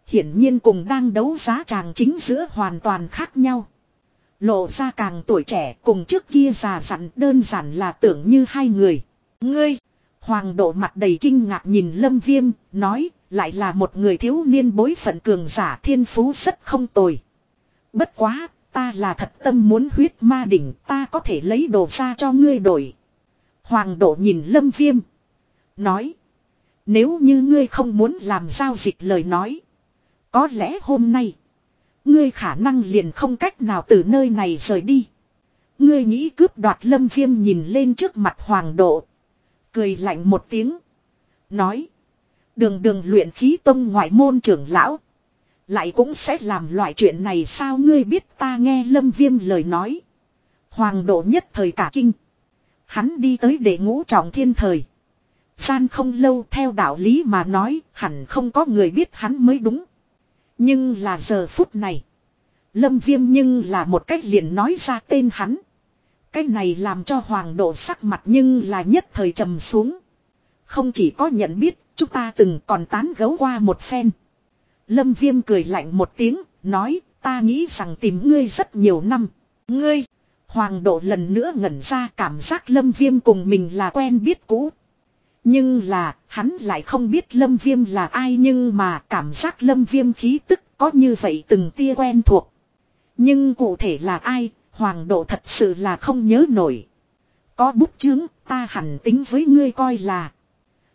Hiển nhiên cùng đang đấu giá tràng chính giữa hoàn toàn khác nhau. Lộ ra càng tuổi trẻ cùng trước kia già dặn đơn giản là tưởng như hai người. Ngươi! Hoàng độ mặt đầy kinh ngạc nhìn lâm viêm, nói, Lại là một người thiếu niên bối phận cường giả thiên phú rất không tồi. Bất quá, ta là thật tâm muốn huyết ma đỉnh, ta có thể lấy đồ ra cho ngươi đổi. Hoàng độ nhìn lâm viêm. Nói. Nếu như ngươi không muốn làm giao dịch lời nói. Có lẽ hôm nay. Ngươi khả năng liền không cách nào từ nơi này rời đi. Ngươi nghĩ cướp đoạt lâm viêm nhìn lên trước mặt hoàng độ. Cười lạnh một tiếng. Nói. Đường đường luyện khí tông ngoại môn trưởng lão. Lại cũng sẽ làm loại chuyện này sao ngươi biết ta nghe lâm viêm lời nói. Hoàng độ nhất thời cả kinh. Hắn đi tới để ngũ trọng thiên thời. Gian không lâu theo đạo lý mà nói, hẳn không có người biết hắn mới đúng. Nhưng là giờ phút này. Lâm viêm nhưng là một cách liền nói ra tên hắn. Cái này làm cho hoàng độ sắc mặt nhưng là nhất thời trầm xuống. Không chỉ có nhận biết, chúng ta từng còn tán gấu qua một phen. Lâm viêm cười lạnh một tiếng, nói, ta nghĩ rằng tìm ngươi rất nhiều năm. Ngươi, hoàng độ lần nữa ngẩn ra cảm giác lâm viêm cùng mình là quen biết cũ. Nhưng là, hắn lại không biết lâm viêm là ai nhưng mà cảm giác lâm viêm khí tức có như vậy từng tia quen thuộc. Nhưng cụ thể là ai, hoàng độ thật sự là không nhớ nổi. Có bút chứng, ta hẳn tính với ngươi coi là.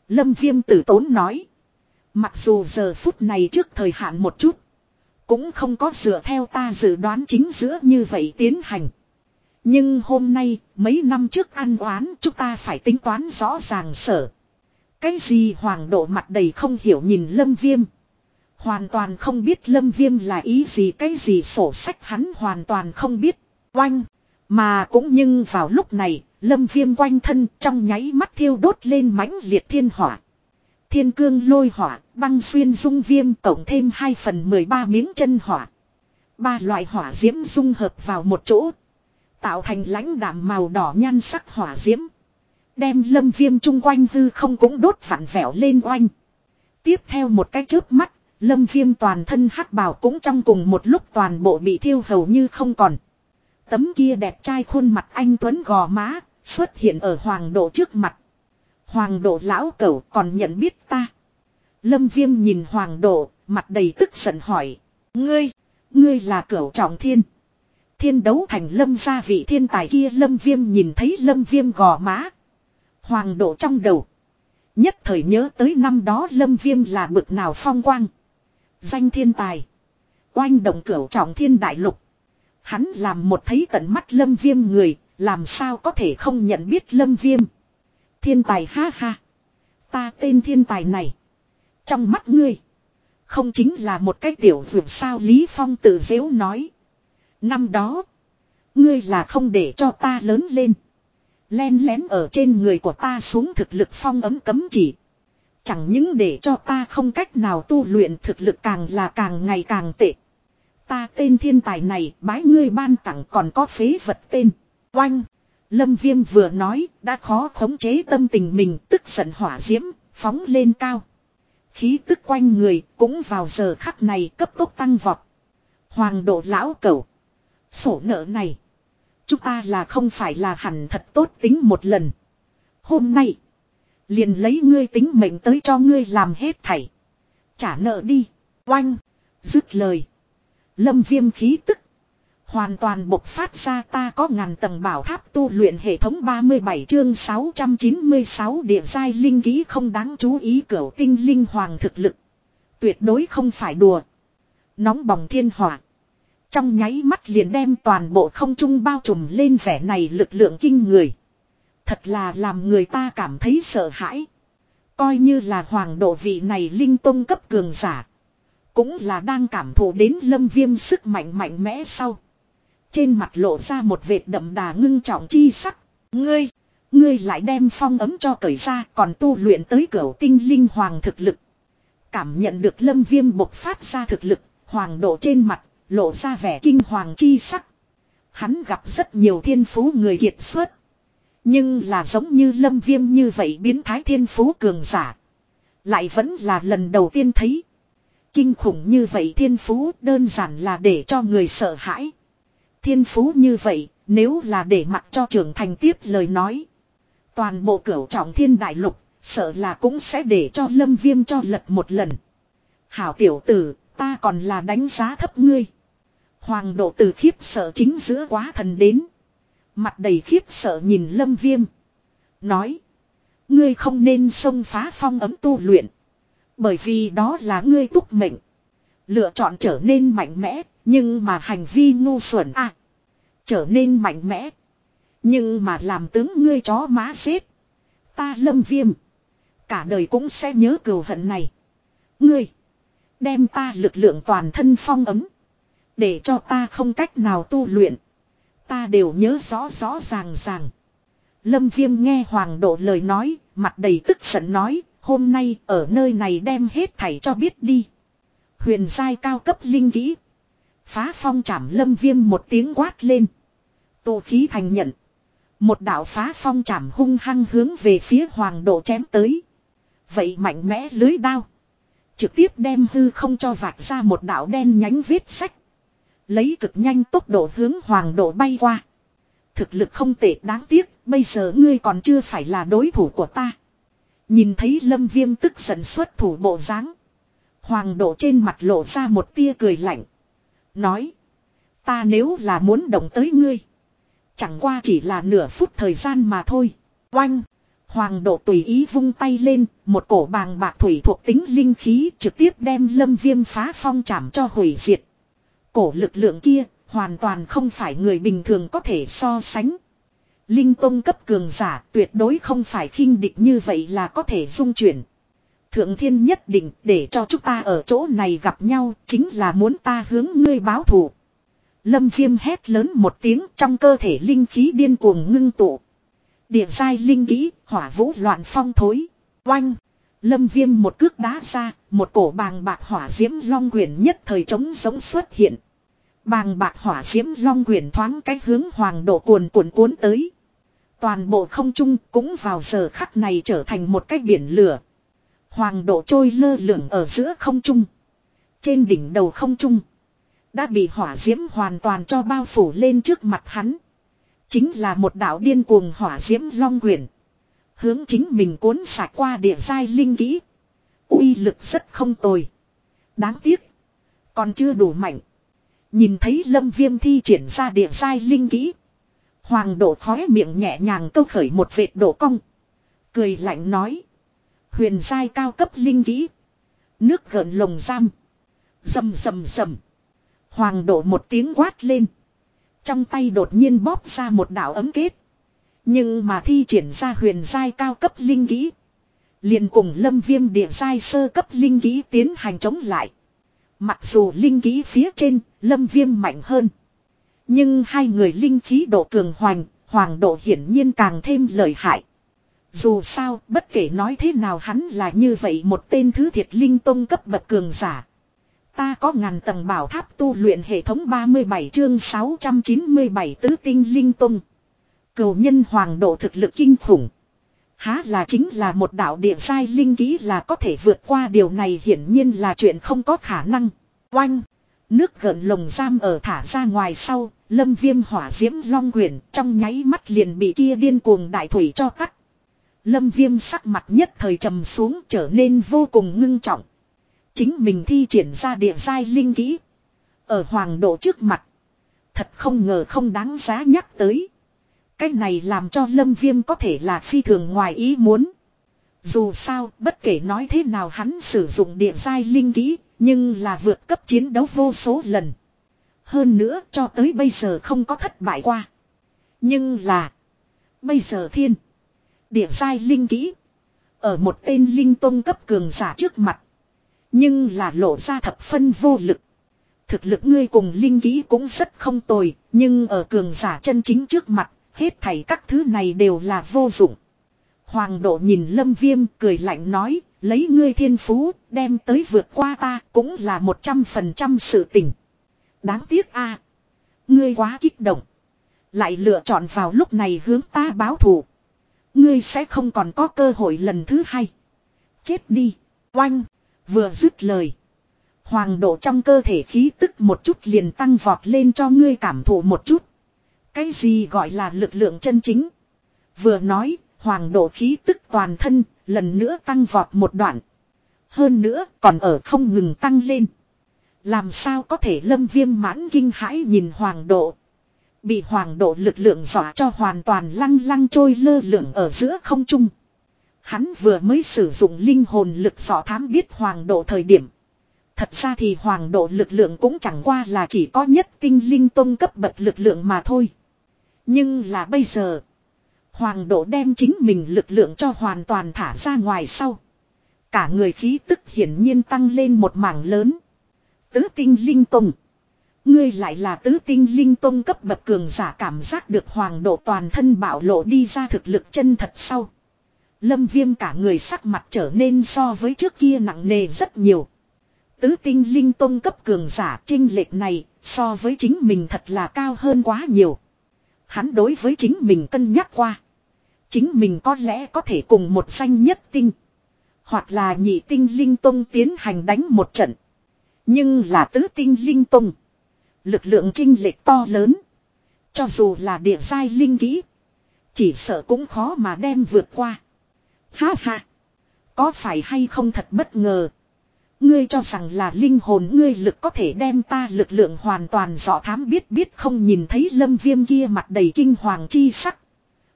Lâm viêm tử tốn nói. Mặc dù giờ phút này trước thời hạn một chút. Cũng không có dựa theo ta dự đoán chính giữa như vậy tiến hành. Nhưng hôm nay, mấy năm trước ăn oán, chúng ta phải tính toán rõ ràng sở. Cái gì hoàng độ mặt đầy không hiểu nhìn lâm viêm. Hoàn toàn không biết lâm viêm là ý gì cái gì sổ sách hắn hoàn toàn không biết. Oanh. Mà cũng nhưng vào lúc này, lâm viêm quanh thân trong nháy mắt thiêu đốt lên mãnh liệt thiên hỏa. Thiên cương lôi hỏa, băng xuyên dung viêm tổng thêm 2 phần 13 miếng chân hỏa. Ba loại hỏa diễm dung hợp vào một chỗ. Tạo thành lãnh đảm màu đỏ nhan sắc hỏa diễm. Đem lâm viêm chung quanh hư không cũng đốt vặn vẹo lên oanh. Tiếp theo một cái chớp mắt, lâm viêm toàn thân hắc bào cũng trong cùng một lúc toàn bộ bị thiêu hầu như không còn. Tấm kia đẹp trai khuôn mặt anh Tuấn gò má, xuất hiện ở hoàng độ trước mặt. Hoàng độ lão cẩu còn nhận biết ta. Lâm viêm nhìn hoàng độ, mặt đầy tức giận hỏi. Ngươi, ngươi là cẩu trọng thiên. Thiên đấu thành lâm gia vị thiên tài kia lâm viêm nhìn thấy lâm viêm gò má. Hoàng độ trong đầu. Nhất thời nhớ tới năm đó lâm viêm là bực nào phong quang. Danh thiên tài. Oanh động cửu trọng thiên đại lục. Hắn làm một thấy tận mắt lâm viêm người, làm sao có thể không nhận biết lâm viêm. Thiên tài ha ha. Ta tên thiên tài này. Trong mắt ngươi. Không chính là một cái tiểu vượt sao Lý Phong tự dễu nói. Năm đó. Ngươi là không để cho ta lớn lên. Len lén ở trên người của ta xuống thực lực phong ấm cấm chỉ. Chẳng những để cho ta không cách nào tu luyện thực lực càng là càng ngày càng tệ. Ta tên thiên tài này bái ngươi ban tặng còn có phế vật tên. Oanh! Lâm Viêm vừa nói đã khó khống chế tâm tình mình tức giận hỏa diễm, phóng lên cao. Khí tức quanh người cũng vào giờ khắc này cấp tốc tăng vọt. Hoàng độ lão cầu. Sổ nợ này. Chúng ta là không phải là hẳn thật tốt tính một lần. Hôm nay. Liền lấy ngươi tính mệnh tới cho ngươi làm hết thảy. Trả nợ đi. Oanh. Dứt lời. Lâm viêm khí tức. Hoàn toàn bộc phát ra ta có ngàn tầng bảo tháp tu luyện hệ thống 37 chương 696 địa giai linh ký không đáng chú ý cửu tinh linh hoàng thực lực. Tuyệt đối không phải đùa. Nóng bỏng thiên hỏa. Trong nháy mắt liền đem toàn bộ không trung bao trùm lên vẻ này lực lượng kinh người. Thật là làm người ta cảm thấy sợ hãi. Coi như là hoàng độ vị này linh tông cấp cường giả. Cũng là đang cảm thụ đến lâm viêm sức mạnh mạnh mẽ sau. Trên mặt lộ ra một vệt đậm đà ngưng trọng chi sắc. Ngươi, ngươi lại đem phong ấm cho cởi ra còn tu luyện tới cửa tinh linh hoàng thực lực. Cảm nhận được lâm viêm bộc phát ra thực lực, hoàng độ trên mặt, lộ ra vẻ kinh hoàng chi sắc. Hắn gặp rất nhiều thiên phú người kiệt xuất. Nhưng là giống như lâm viêm như vậy biến thái thiên phú cường giả. Lại vẫn là lần đầu tiên thấy. Kinh khủng như vậy thiên phú đơn giản là để cho người sợ hãi. Thiên phú như vậy, nếu là để mặc cho trưởng thành tiếp lời nói. Toàn bộ cửu trọng thiên đại lục, sợ là cũng sẽ để cho lâm viêm cho lật một lần. Hảo tiểu tử, ta còn là đánh giá thấp ngươi. Hoàng độ từ khiếp sợ chính giữa quá thần đến. Mặt đầy khiếp sợ nhìn lâm viêm. Nói. Ngươi không nên xông phá phong ấm tu luyện. Bởi vì đó là ngươi túc mệnh. Lựa chọn trở nên mạnh mẽ, nhưng mà hành vi ngu xuẩn à. Trở nên mạnh mẽ. Nhưng mà làm tướng ngươi chó má xếp. Ta lâm viêm. Cả đời cũng sẽ nhớ cừu hận này. Ngươi. Đem ta lực lượng toàn thân phong ấm. Để cho ta không cách nào tu luyện. Ta đều nhớ rõ rõ ràng ràng. Lâm Viêm nghe Hoàng Độ lời nói, mặt đầy tức giận nói, hôm nay ở nơi này đem hết thảy cho biết đi. Huyền giai cao cấp linh kỹ. Phá phong chảm Lâm Viêm một tiếng quát lên. Tụ khí thành nhận. Một đạo phá phong chảm hung hăng hướng về phía Hoàng Độ chém tới. Vậy mạnh mẽ lưới đao. Trực tiếp đem hư không cho vạch ra một đạo đen nhánh vết sách. Lấy cực nhanh tốc độ hướng Hoàng Độ bay qua. Thực lực không tệ đáng tiếc, bây giờ ngươi còn chưa phải là đối thủ của ta. Nhìn thấy lâm viêm tức giận xuất thủ bộ dáng Hoàng độ trên mặt lộ ra một tia cười lạnh. Nói. Ta nếu là muốn động tới ngươi. Chẳng qua chỉ là nửa phút thời gian mà thôi. Oanh. Hoàng độ tùy ý vung tay lên. Một cổ bàng bạc thủy thuộc tính linh khí trực tiếp đem lâm viêm phá phong chảm cho hủy diệt. Cổ lực lượng kia hoàn toàn không phải người bình thường có thể so sánh. Linh tông cấp cường giả tuyệt đối không phải khinh địch như vậy là có thể dung chuyển. Thượng thiên nhất định để cho chúng ta ở chỗ này gặp nhau chính là muốn ta hướng ngươi báo thù. Lâm viêm hét lớn một tiếng trong cơ thể linh khí điên cuồng ngưng tụ. Địa sai linh kỹ, hỏa vũ loạn phong thối. Oanh! Lâm viêm một cước đá ra, một cổ bàng bạc hỏa diễm long quyển nhất thời trống sống xuất hiện. Bàng bạc hỏa diễm long quyển thoáng cái hướng hoàng độ cuồn cuộn cuốn tới. Toàn bộ không trung cũng vào giờ khắc này trở thành một cái biển lửa. Hoàng độ trôi lơ lửng ở giữa không trung. Trên đỉnh đầu không trung. Đã bị hỏa diễm hoàn toàn cho bao phủ lên trước mặt hắn. Chính là một đạo điên cuồng hỏa diễm long quyển. Hướng chính mình cuốn sạch qua địa giai linh kỹ. uy lực rất không tồi. Đáng tiếc. Còn chưa đủ mạnh. Nhìn thấy lâm viêm thi triển ra địa giai linh kỹ. Hoàng độ khói miệng nhẹ nhàng câu khởi một vệt độ cong. Cười lạnh nói. Huyền giai cao cấp linh kỹ. Nước gợn lồng giam. Dầm dầm dầm. Hoàng độ một tiếng quát lên. Trong tay đột nhiên bóp ra một đạo ấm kết. Nhưng mà thi triển ra huyền giai cao cấp linh kỹ. liền cùng lâm viêm địa giai sơ cấp linh kỹ tiến hành chống lại. Mặc dù linh kỹ phía trên, lâm viêm mạnh hơn. Nhưng hai người linh khí độ cường hoành, hoàng độ hiển nhiên càng thêm lợi hại. Dù sao, bất kể nói thế nào hắn là như vậy một tên thứ thiệt linh tông cấp bậc cường giả. Ta có ngàn tầng bảo tháp tu luyện hệ thống 37 chương 697 tứ tinh linh tông. Cầu nhân hoàng độ thực lực kinh khủng. Há là chính là một đạo địa sai linh kỹ là có thể vượt qua điều này hiển nhiên là chuyện không có khả năng. Oanh! Nước gợn lồng giam ở thả ra ngoài sau, lâm viêm hỏa diễm long quyển trong nháy mắt liền bị kia điên cuồng đại thủy cho cắt. Lâm viêm sắc mặt nhất thời trầm xuống trở nên vô cùng ngưng trọng. Chính mình thi triển ra địa giai linh kỹ. Ở hoàng độ trước mặt. Thật không ngờ không đáng giá nhắc tới. Cái này làm cho lâm viêm có thể là phi thường ngoài ý muốn. Dù sao, bất kể nói thế nào hắn sử dụng địa giai linh kỹ, nhưng là vượt cấp chiến đấu vô số lần. Hơn nữa cho tới bây giờ không có thất bại qua. Nhưng là, bây giờ thiên, địa giai linh kỹ, ở một tên linh tôn cấp cường giả trước mặt. Nhưng là lộ ra thập phân vô lực. Thực lực ngươi cùng linh kỹ cũng rất không tồi, nhưng ở cường giả chân chính trước mặt, hết thảy các thứ này đều là vô dụng. Hoàng độ nhìn lâm viêm cười lạnh nói, lấy ngươi thiên phú, đem tới vượt qua ta, cũng là một trăm phần trăm sự tình. Đáng tiếc a Ngươi quá kích động. Lại lựa chọn vào lúc này hướng ta báo thù. Ngươi sẽ không còn có cơ hội lần thứ hai. Chết đi. Oanh. Vừa dứt lời. Hoàng độ trong cơ thể khí tức một chút liền tăng vọt lên cho ngươi cảm thụ một chút. Cái gì gọi là lực lượng chân chính? Vừa nói, hoàng độ khí tức toàn thân, lần nữa tăng vọt một đoạn. Hơn nữa còn ở không ngừng tăng lên. Làm sao có thể lâm viêm mãn kinh hãi nhìn hoàng độ. Bị hoàng độ lực lượng dọa cho hoàn toàn lăng lăng trôi lơ lửng ở giữa không trung. Hắn vừa mới sử dụng linh hồn lực dọ thám biết hoàng độ thời điểm. Thật ra thì hoàng độ lực lượng cũng chẳng qua là chỉ có nhất tinh linh tông cấp bậc lực lượng mà thôi. Nhưng là bây giờ. Hoàng độ đem chính mình lực lượng cho hoàn toàn thả ra ngoài sau. Cả người khí tức hiển nhiên tăng lên một mảng lớn. Tứ tinh linh tông. Ngươi lại là tứ tinh linh tông cấp bậc cường giả cảm giác được hoàng độ toàn thân bạo lộ đi ra thực lực chân thật sau. Lâm viêm cả người sắc mặt trở nên so với trước kia nặng nề rất nhiều. Tứ tinh linh tông cấp cường giả trinh lệch này so với chính mình thật là cao hơn quá nhiều. Hắn đối với chính mình cân nhắc qua. Chính mình có lẽ có thể cùng một danh nhất tinh. Hoặc là nhị tinh linh tông tiến hành đánh một trận. Nhưng là tứ tinh linh tông. Lực lượng trinh lệch to lớn. Cho dù là địa giai linh kỹ. Chỉ sợ cũng khó mà đem vượt qua. Ha ha. Có phải hay không thật bất ngờ. Ngươi cho rằng là linh hồn ngươi lực có thể đem ta lực lượng hoàn toàn rõ thám biết biết không nhìn thấy lâm viêm kia mặt đầy kinh hoàng chi sắc.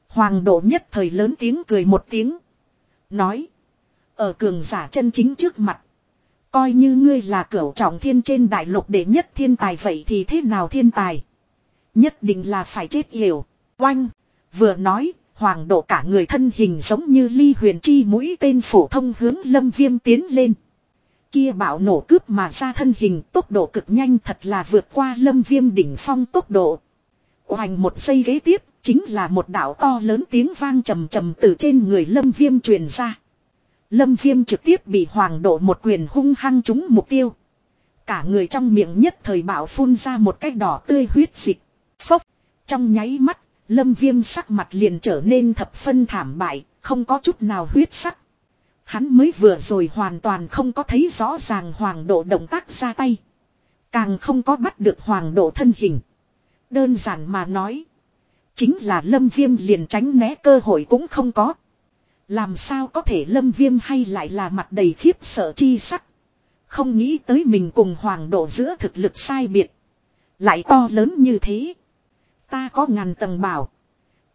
Hoàng độ nhất thời lớn tiếng cười một tiếng. Nói. Ở cường giả chân chính trước mặt. Coi như ngươi là cửu trọng thiên trên đại lục đệ nhất thiên tài vậy thì thế nào thiên tài? Nhất định là phải chết hiểu. Oanh. Vừa nói, hoàng độ cả người thân hình giống như ly huyền chi mũi tên phổ thông hướng lâm viêm tiến lên. Kia bạo nổ cướp mà ra thân hình tốc độ cực nhanh thật là vượt qua lâm viêm đỉnh phong tốc độ. Hoành một giây ghế tiếp, chính là một đảo to lớn tiếng vang trầm trầm từ trên người lâm viêm truyền ra. Lâm viêm trực tiếp bị hoàng độ một quyền hung hăng trúng mục tiêu. Cả người trong miệng nhất thời bảo phun ra một cái đỏ tươi huyết dịch. Phốc, trong nháy mắt, lâm viêm sắc mặt liền trở nên thập phân thảm bại, không có chút nào huyết sắc. Hắn mới vừa rồi hoàn toàn không có thấy rõ ràng hoàng độ động tác ra tay. Càng không có bắt được hoàng độ thân hình. Đơn giản mà nói. Chính là lâm viêm liền tránh né cơ hội cũng không có. Làm sao có thể lâm viêm hay lại là mặt đầy khiếp sợ chi sắc. Không nghĩ tới mình cùng hoàng độ giữa thực lực sai biệt. Lại to lớn như thế. Ta có ngàn tầng bảo.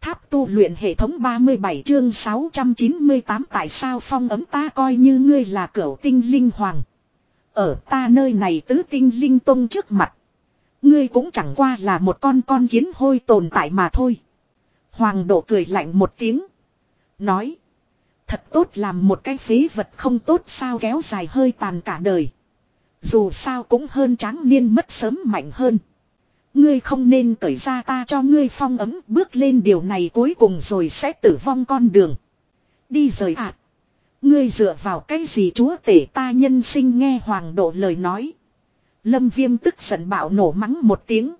Tháp tu luyện hệ thống 37 chương 698 tại sao phong ấm ta coi như ngươi là cửu tinh linh hoàng. Ở ta nơi này tứ tinh linh tông trước mặt. Ngươi cũng chẳng qua là một con con kiến hôi tồn tại mà thôi. Hoàng độ cười lạnh một tiếng. Nói. Thật tốt làm một cái phế vật không tốt sao kéo dài hơi tàn cả đời. Dù sao cũng hơn tráng niên mất sớm mạnh hơn. Ngươi không nên cởi ra ta cho ngươi phong ấm, bước lên điều này cuối cùng rồi sẽ tử vong con đường. Đi rời ạ. À. Ngươi dựa vào cái gì chúa tể ta nhân sinh nghe hoàng độ lời nói. Lâm viêm tức giận bạo nổ mắng một tiếng.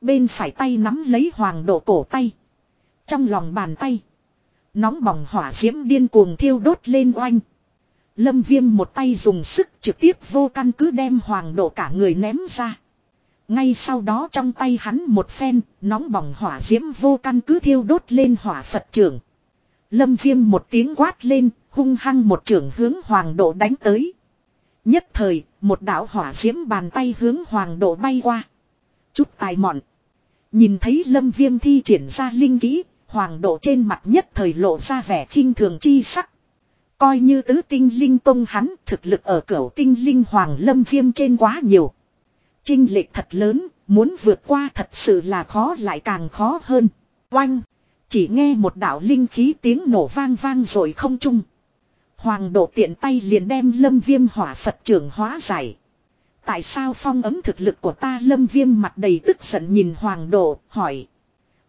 Bên phải tay nắm lấy hoàng độ cổ tay. Trong lòng bàn tay. Nóng bỏng hỏa diễm điên cuồng thiêu đốt lên oanh. Lâm viêm một tay dùng sức trực tiếp vô căn cứ đem hoàng độ cả người ném ra. Ngay sau đó trong tay hắn một phen, nóng bỏng hỏa diễm vô căn cứ thiêu đốt lên hỏa Phật trưởng. Lâm viêm một tiếng quát lên, hung hăng một trưởng hướng hoàng độ đánh tới. Nhất thời, một đảo hỏa diễm bàn tay hướng hoàng độ bay qua. Chút tài mọn. Nhìn thấy lâm viêm thi triển ra linh kỹ, hoàng độ trên mặt nhất thời lộ ra vẻ khinh thường chi sắc. Coi như tứ tinh linh tông hắn thực lực ở cửu tinh linh hoàng lâm viêm trên quá nhiều. Trinh lệch thật lớn, muốn vượt qua thật sự là khó lại càng khó hơn. Oanh! Chỉ nghe một đạo linh khí tiếng nổ vang vang rồi không chung. Hoàng độ tiện tay liền đem lâm viêm hỏa Phật trưởng hóa giải. Tại sao phong ấm thực lực của ta lâm viêm mặt đầy tức giận nhìn hoàng độ, hỏi.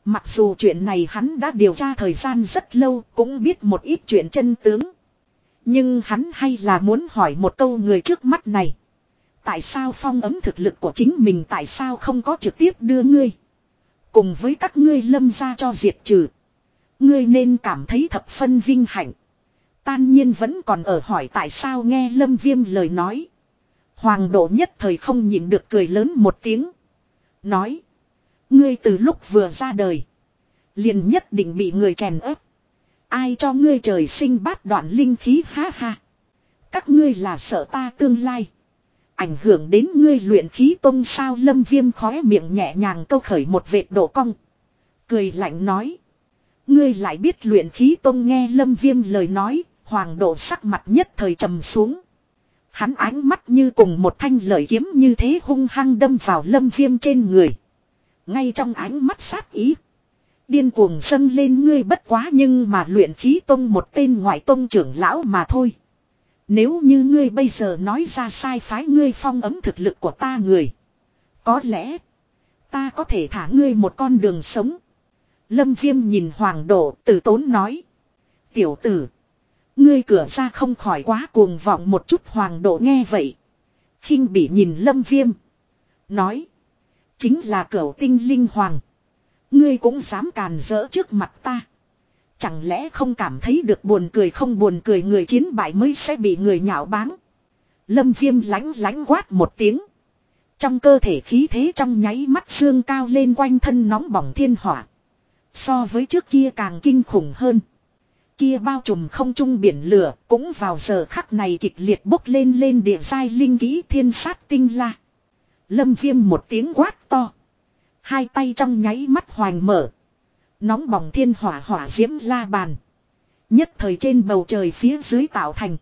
Mặc dù chuyện này hắn đã điều tra thời gian rất lâu, cũng biết một ít chuyện chân tướng. Nhưng hắn hay là muốn hỏi một câu người trước mắt này. Tại sao phong ấm thực lực của chính mình tại sao không có trực tiếp đưa ngươi. Cùng với các ngươi lâm ra cho diệt trừ. Ngươi nên cảm thấy thập phân vinh hạnh. Tan nhiên vẫn còn ở hỏi tại sao nghe lâm viêm lời nói. Hoàng độ nhất thời không nhịn được cười lớn một tiếng. Nói. Ngươi từ lúc vừa ra đời. Liền nhất định bị người chèn ép. Ai cho ngươi trời sinh bát đoạn linh khí, ha ha. Các ngươi là sợ ta tương lai. Ảnh hưởng đến ngươi luyện khí tông sao lâm viêm khóe miệng nhẹ nhàng câu khởi một vệt độ cong. Cười lạnh nói. Ngươi lại biết luyện khí tông nghe lâm viêm lời nói, hoàng độ sắc mặt nhất thời trầm xuống. Hắn ánh mắt như cùng một thanh lợi kiếm như thế hung hăng đâm vào lâm viêm trên người. Ngay trong ánh mắt sát ý. Điên cuồng dâng lên ngươi bất quá nhưng mà luyện khí tông một tên ngoại tông trưởng lão mà thôi. Nếu như ngươi bây giờ nói ra sai phái ngươi phong ấm thực lực của ta người. Có lẽ ta có thể thả ngươi một con đường sống. Lâm viêm nhìn hoàng độ tử tốn nói. Tiểu tử. Ngươi cửa ra không khỏi quá cuồng vọng một chút hoàng độ nghe vậy. khinh bị nhìn lâm viêm. Nói. Chính là cửa tinh linh hoàng. Ngươi cũng dám càn rỡ trước mặt ta. Chẳng lẽ không cảm thấy được buồn cười không buồn cười người chiến bại mới sẽ bị người nhạo báng. Lâm viêm lánh lánh quát một tiếng. Trong cơ thể khí thế trong nháy mắt xương cao lên quanh thân nóng bỏng thiên hỏa. So với trước kia càng kinh khủng hơn. Kia bao trùm không trung biển lửa cũng vào giờ khắc này kịch liệt bốc lên lên địa sai linh kỹ thiên sát tinh la. Lâm viêm một tiếng quát to. Hai tay trong nháy mắt hoành mở. Nóng bỏng thiên hỏa hỏa diễm la bàn. Nhất thời trên bầu trời phía dưới tạo thành.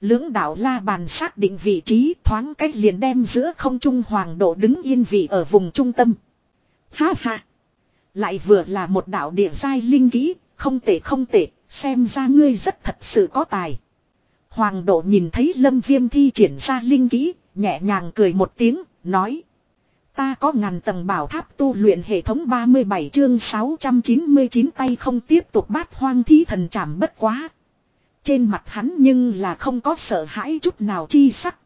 Lưỡng đạo la bàn xác định vị trí thoáng cách liền đem giữa không trung hoàng độ đứng yên vị ở vùng trung tâm. Ha ha. Lại vừa là một đạo địa giai linh kỹ, không tệ không tệ, xem ra ngươi rất thật sự có tài. Hoàng độ nhìn thấy lâm viêm thi triển ra linh kỹ, nhẹ nhàng cười một tiếng, nói. Ta có ngàn tầng bảo tháp tu luyện hệ thống 37 chương 699 tay không tiếp tục bát hoang thí thần chảm bất quá. Trên mặt hắn nhưng là không có sợ hãi chút nào chi sắc.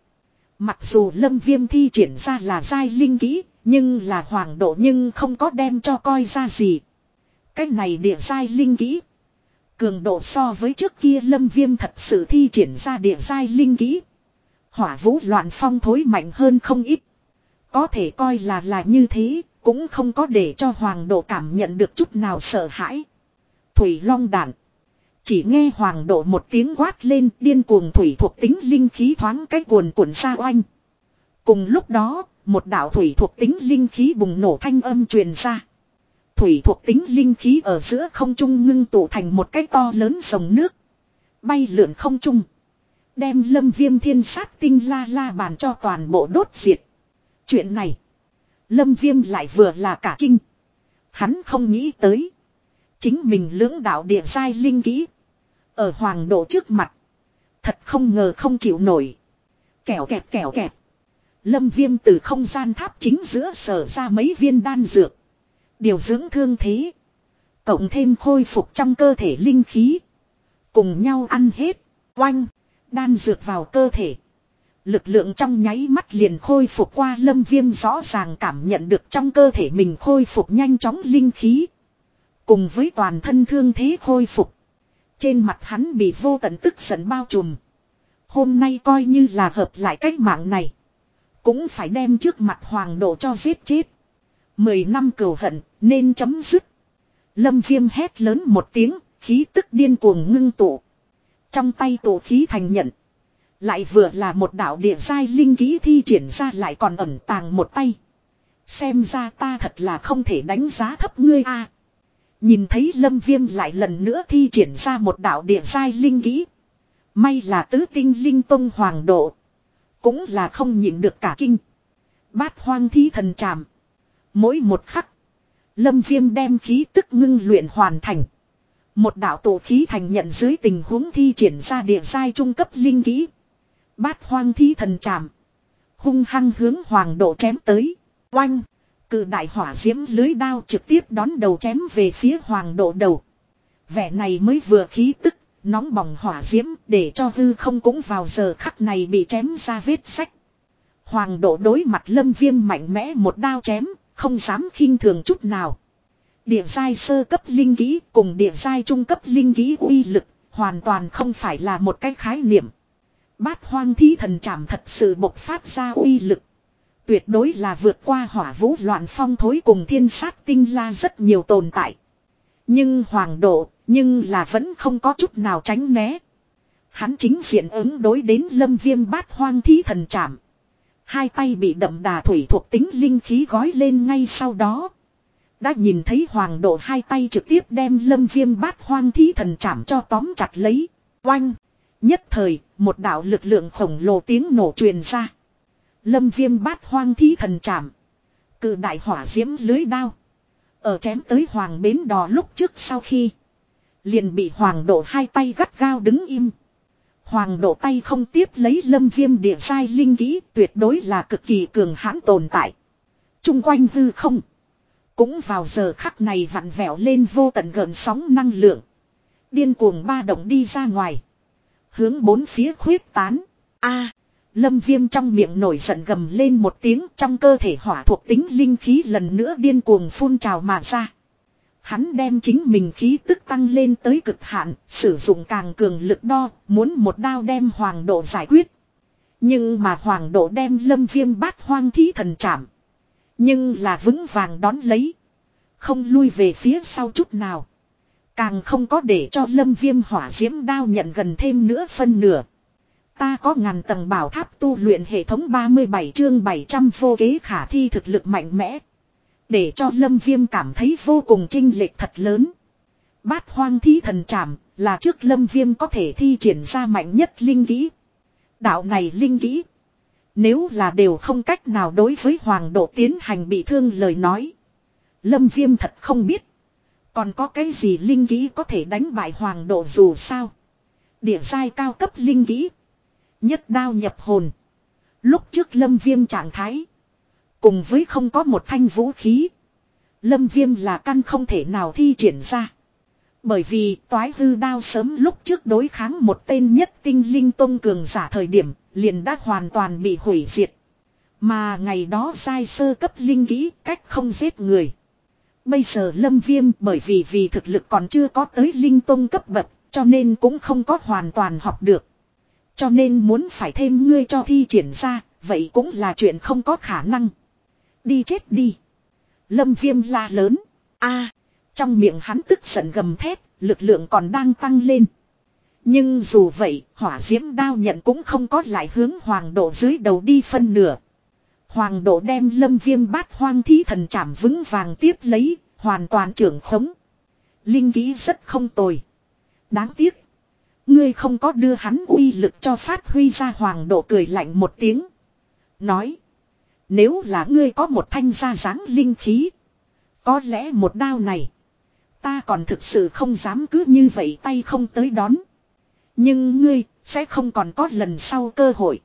Mặc dù lâm viêm thi triển ra là giai linh kỹ, nhưng là hoàng độ nhưng không có đem cho coi ra gì. Cái này địa giai linh kỹ. Cường độ so với trước kia lâm viêm thật sự thi triển ra địa giai linh kỹ. Hỏa vũ loạn phong thối mạnh hơn không ít. Có thể coi là là như thế, cũng không có để cho hoàng độ cảm nhận được chút nào sợ hãi. Thủy long đạn. Chỉ nghe hoàng độ một tiếng quát lên điên cuồng thủy thuộc tính linh khí thoáng cái cuồn cuộn xa oanh. Cùng lúc đó, một đạo thủy thuộc tính linh khí bùng nổ thanh âm truyền ra. Thủy thuộc tính linh khí ở giữa không trung ngưng tụ thành một cái to lớn dòng nước. Bay lượn không trung. Đem lâm viêm thiên sát tinh la la bàn cho toàn bộ đốt diệt. Chuyện này. Lâm viêm lại vừa là cả kinh. Hắn không nghĩ tới. Chính mình lưỡng đạo địa sai linh kỹ. Ở hoàng độ trước mặt. Thật không ngờ không chịu nổi. Kẻo kẹt kẻo kẹt. Lâm viêm từ không gian tháp chính giữa sở ra mấy viên đan dược. Điều dưỡng thương thế. Cộng thêm khôi phục trong cơ thể linh khí. Cùng nhau ăn hết. Oanh. Đan dược vào cơ thể. Lực lượng trong nháy mắt liền khôi phục qua lâm viêm rõ ràng cảm nhận được trong cơ thể mình khôi phục nhanh chóng linh khí. Cùng với toàn thân thương thế khôi phục. Trên mặt hắn bị vô tận tức giận bao trùm. Hôm nay coi như là hợp lại cách mạng này. Cũng phải đem trước mặt hoàng độ cho giết chết. Mười năm cầu hận nên chấm dứt. Lâm viêm hét lớn một tiếng, khí tức điên cuồng ngưng tụ. Trong tay tổ khí thành nhận. Lại vừa là một đạo địa giai linh kỹ thi triển ra lại còn ẩn tàng một tay. Xem ra ta thật là không thể đánh giá thấp ngươi a. Nhìn thấy lâm viêm lại lần nữa thi triển ra một đạo địa giai linh kỹ. May là tứ tinh linh tông hoàng độ. Cũng là không nhịn được cả kinh. Bát hoang thi thần tràm. Mỗi một khắc. Lâm viêm đem khí tức ngưng luyện hoàn thành. Một đạo tổ khí thành nhận dưới tình huống thi triển ra địa giai trung cấp linh kỹ. Bát hoang thi thần chạm Hung hăng hướng hoàng độ chém tới. Oanh. Cự đại hỏa diễm lưới đao trực tiếp đón đầu chém về phía hoàng độ đầu. Vẻ này mới vừa khí tức, nóng bỏng hỏa diễm để cho hư không cũng vào giờ khắc này bị chém ra vết sách. Hoàng độ đối mặt lâm viêm mạnh mẽ một đao chém, không dám khinh thường chút nào. Địa giai sơ cấp linh kỹ cùng địa giai trung cấp linh kỹ uy lực, hoàn toàn không phải là một cái khái niệm. Bát hoang thí thần chảm thật sự bộc phát ra uy lực. Tuyệt đối là vượt qua hỏa vũ loạn phong thối cùng thiên sát tinh la rất nhiều tồn tại. Nhưng hoàng độ, nhưng là vẫn không có chút nào tránh né. Hắn chính diện ứng đối đến lâm viêm bát hoang thí thần chạm. Hai tay bị đậm đà thủy thuộc tính linh khí gói lên ngay sau đó. Đã nhìn thấy hoàng độ hai tay trực tiếp đem lâm viêm bát hoang thí thần chạm cho tóm chặt lấy. Oanh! Nhất thời, một đạo lực lượng khổng lồ tiếng nổ truyền ra. Lâm viêm bát hoang thí thần chạm. Cự đại hỏa diễm lưới đao. Ở chém tới hoàng bến đò lúc trước sau khi. Liền bị hoàng độ hai tay gắt gao đứng im. Hoàng độ tay không tiếp lấy lâm viêm địa sai linh kỹ tuyệt đối là cực kỳ cường hãn tồn tại. Trung quanh hư không. Cũng vào giờ khắc này vặn vẹo lên vô tận gần sóng năng lượng. Điên cuồng ba động đi ra ngoài. Hướng bốn phía khuyết tán. a Lâm viêm trong miệng nổi giận gầm lên một tiếng trong cơ thể hỏa thuộc tính linh khí lần nữa điên cuồng phun trào mà ra. Hắn đem chính mình khí tức tăng lên tới cực hạn, sử dụng càng cường lực đo, muốn một đao đem hoàng độ giải quyết. Nhưng mà hoàng độ đem lâm viêm bát hoang thí thần chạm. Nhưng là vững vàng đón lấy. Không lui về phía sau chút nào. Càng không có để cho lâm viêm hỏa diễm đao nhận gần thêm nữa phân nửa. Ta có ngàn tầng bảo tháp tu luyện hệ thống 37 chương 700 vô kế khả thi thực lực mạnh mẽ. Để cho lâm viêm cảm thấy vô cùng trinh lệch thật lớn. Bát hoang thí thần trảm là trước lâm viêm có thể thi triển ra mạnh nhất linh kỹ. Đạo này linh kỹ. Nếu là đều không cách nào đối với hoàng độ tiến hành bị thương lời nói. Lâm viêm thật không biết. Còn có cái gì linh kỹ có thể đánh bại hoàng độ dù sao. Địa giai cao cấp linh kỹ. Nhất đao nhập hồn. Lúc trước lâm viêm trạng thái. Cùng với không có một thanh vũ khí. Lâm viêm là căn không thể nào thi triển ra. Bởi vì toái hư đao sớm lúc trước đối kháng một tên nhất tinh linh tông cường giả thời điểm, liền đã hoàn toàn bị hủy diệt. Mà ngày đó sai sơ cấp linh kỹ cách không giết người. Bây giờ lâm viêm bởi vì vì thực lực còn chưa có tới linh tông cấp bậc cho nên cũng không có hoàn toàn học được. Cho nên muốn phải thêm ngươi cho thi triển ra, vậy cũng là chuyện không có khả năng. Đi chết đi. Lâm viêm la lớn. a trong miệng hắn tức giận gầm thét, lực lượng còn đang tăng lên. Nhưng dù vậy, hỏa diễm đao nhận cũng không có lại hướng hoàng độ dưới đầu đi phân nửa. Hoàng độ đem lâm viêm bát hoang thí thần chảm vững vàng tiếp lấy, hoàn toàn trưởng khống. Linh ký rất không tồi. Đáng tiếc. Ngươi không có đưa hắn uy lực cho phát huy ra hoàng độ cười lạnh một tiếng. Nói. Nếu là ngươi có một thanh gia dáng linh khí. Có lẽ một đao này. Ta còn thực sự không dám cứ như vậy tay không tới đón. Nhưng ngươi sẽ không còn có lần sau cơ hội.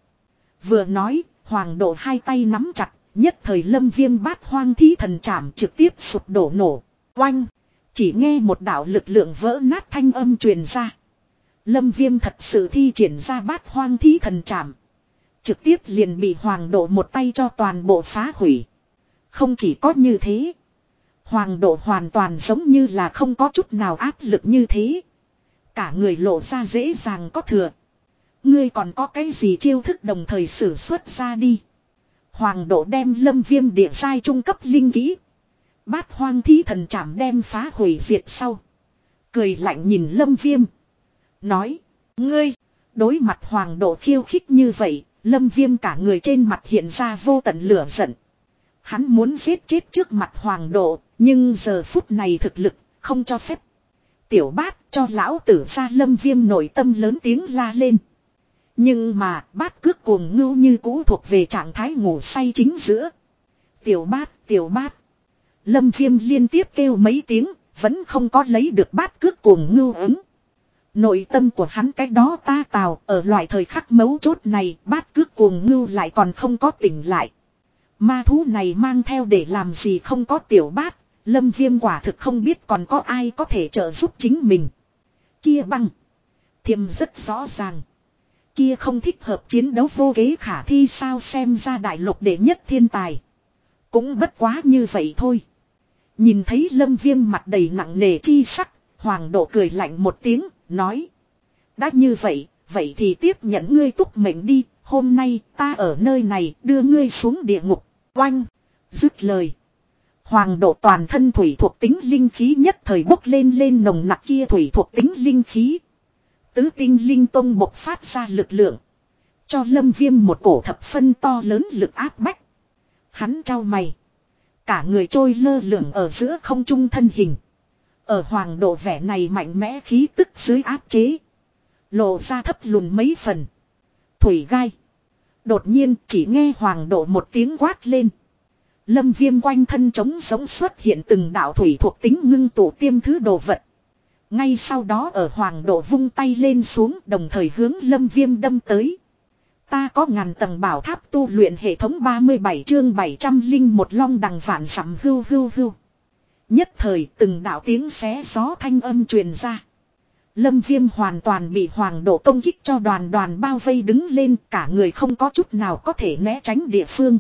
Vừa nói, hoàng độ hai tay nắm chặt, nhất thời lâm viêm bát hoang thí thần chảm trực tiếp sụp đổ nổ. Oanh! Chỉ nghe một đạo lực lượng vỡ nát thanh âm truyền ra. Lâm viêm thật sự thi triển ra bát hoang thí thần chảm. Trực tiếp liền bị hoàng độ một tay cho toàn bộ phá hủy. Không chỉ có như thế. Hoàng độ hoàn toàn giống như là không có chút nào áp lực như thế. Cả người lộ ra dễ dàng có thừa. Ngươi còn có cái gì chiêu thức đồng thời sử xuất ra đi. Hoàng độ đem lâm viêm địa sai trung cấp linh kỹ. Bát hoang thí thần chảm đem phá hủy diệt sau. Cười lạnh nhìn lâm viêm. Nói. Ngươi. Đối mặt hoàng độ khiêu khích như vậy. Lâm viêm cả người trên mặt hiện ra vô tận lửa giận. Hắn muốn giết chết trước mặt hoàng độ. Nhưng giờ phút này thực lực không cho phép. Tiểu bát cho lão tử ra lâm viêm nội tâm lớn tiếng la lên. Nhưng mà bát cước cuồng ngưu như cũ thuộc về trạng thái ngủ say chính giữa. Tiểu bát, tiểu bát. Lâm viêm liên tiếp kêu mấy tiếng, vẫn không có lấy được bát cước cuồng ngưu ứng. Nội tâm của hắn cái đó ta tào ở loại thời khắc mấu chốt này bát cước cuồng ngưu lại còn không có tỉnh lại. Ma thú này mang theo để làm gì không có tiểu bát, lâm viêm quả thực không biết còn có ai có thể trợ giúp chính mình. Kia băng. Thiềm rất rõ ràng. Kia không thích hợp chiến đấu vô kế khả thi sao xem ra đại lục đệ nhất thiên tài. Cũng bất quá như vậy thôi. Nhìn thấy lâm viêm mặt đầy nặng nề chi sắc, hoàng độ cười lạnh một tiếng, nói. Đã như vậy, vậy thì tiếp nhận ngươi túc mệnh đi, hôm nay ta ở nơi này đưa ngươi xuống địa ngục, oanh, dứt lời. Hoàng độ toàn thân thủy thuộc tính linh khí nhất thời bốc lên lên nồng nặc kia thủy thuộc tính linh khí. Tứ tinh linh tông bộc phát ra lực lượng. Cho lâm viêm một cổ thập phân to lớn lực áp bách. Hắn trao mày. Cả người trôi lơ lửng ở giữa không trung thân hình. Ở hoàng độ vẻ này mạnh mẽ khí tức dưới áp chế. Lộ ra thấp lùn mấy phần. Thủy gai. Đột nhiên chỉ nghe hoàng độ một tiếng quát lên. Lâm viêm quanh thân trống giống xuất hiện từng đạo thủy thuộc tính ngưng tụ tiêm thứ đồ vật. Ngay sau đó ở hoàng độ vung tay lên xuống, đồng thời hướng lâm viêm đâm tới. Ta có ngàn tầng bảo tháp tu luyện hệ thống 37 chương 700 linh một long đằng vạn sắm hưu hưu hưu. Nhất thời, từng đạo tiếng xé gió thanh âm truyền ra. Lâm viêm hoàn toàn bị hoàng độ công kích cho đoàn đoàn bao vây đứng lên, cả người không có chút nào có thể né tránh địa phương.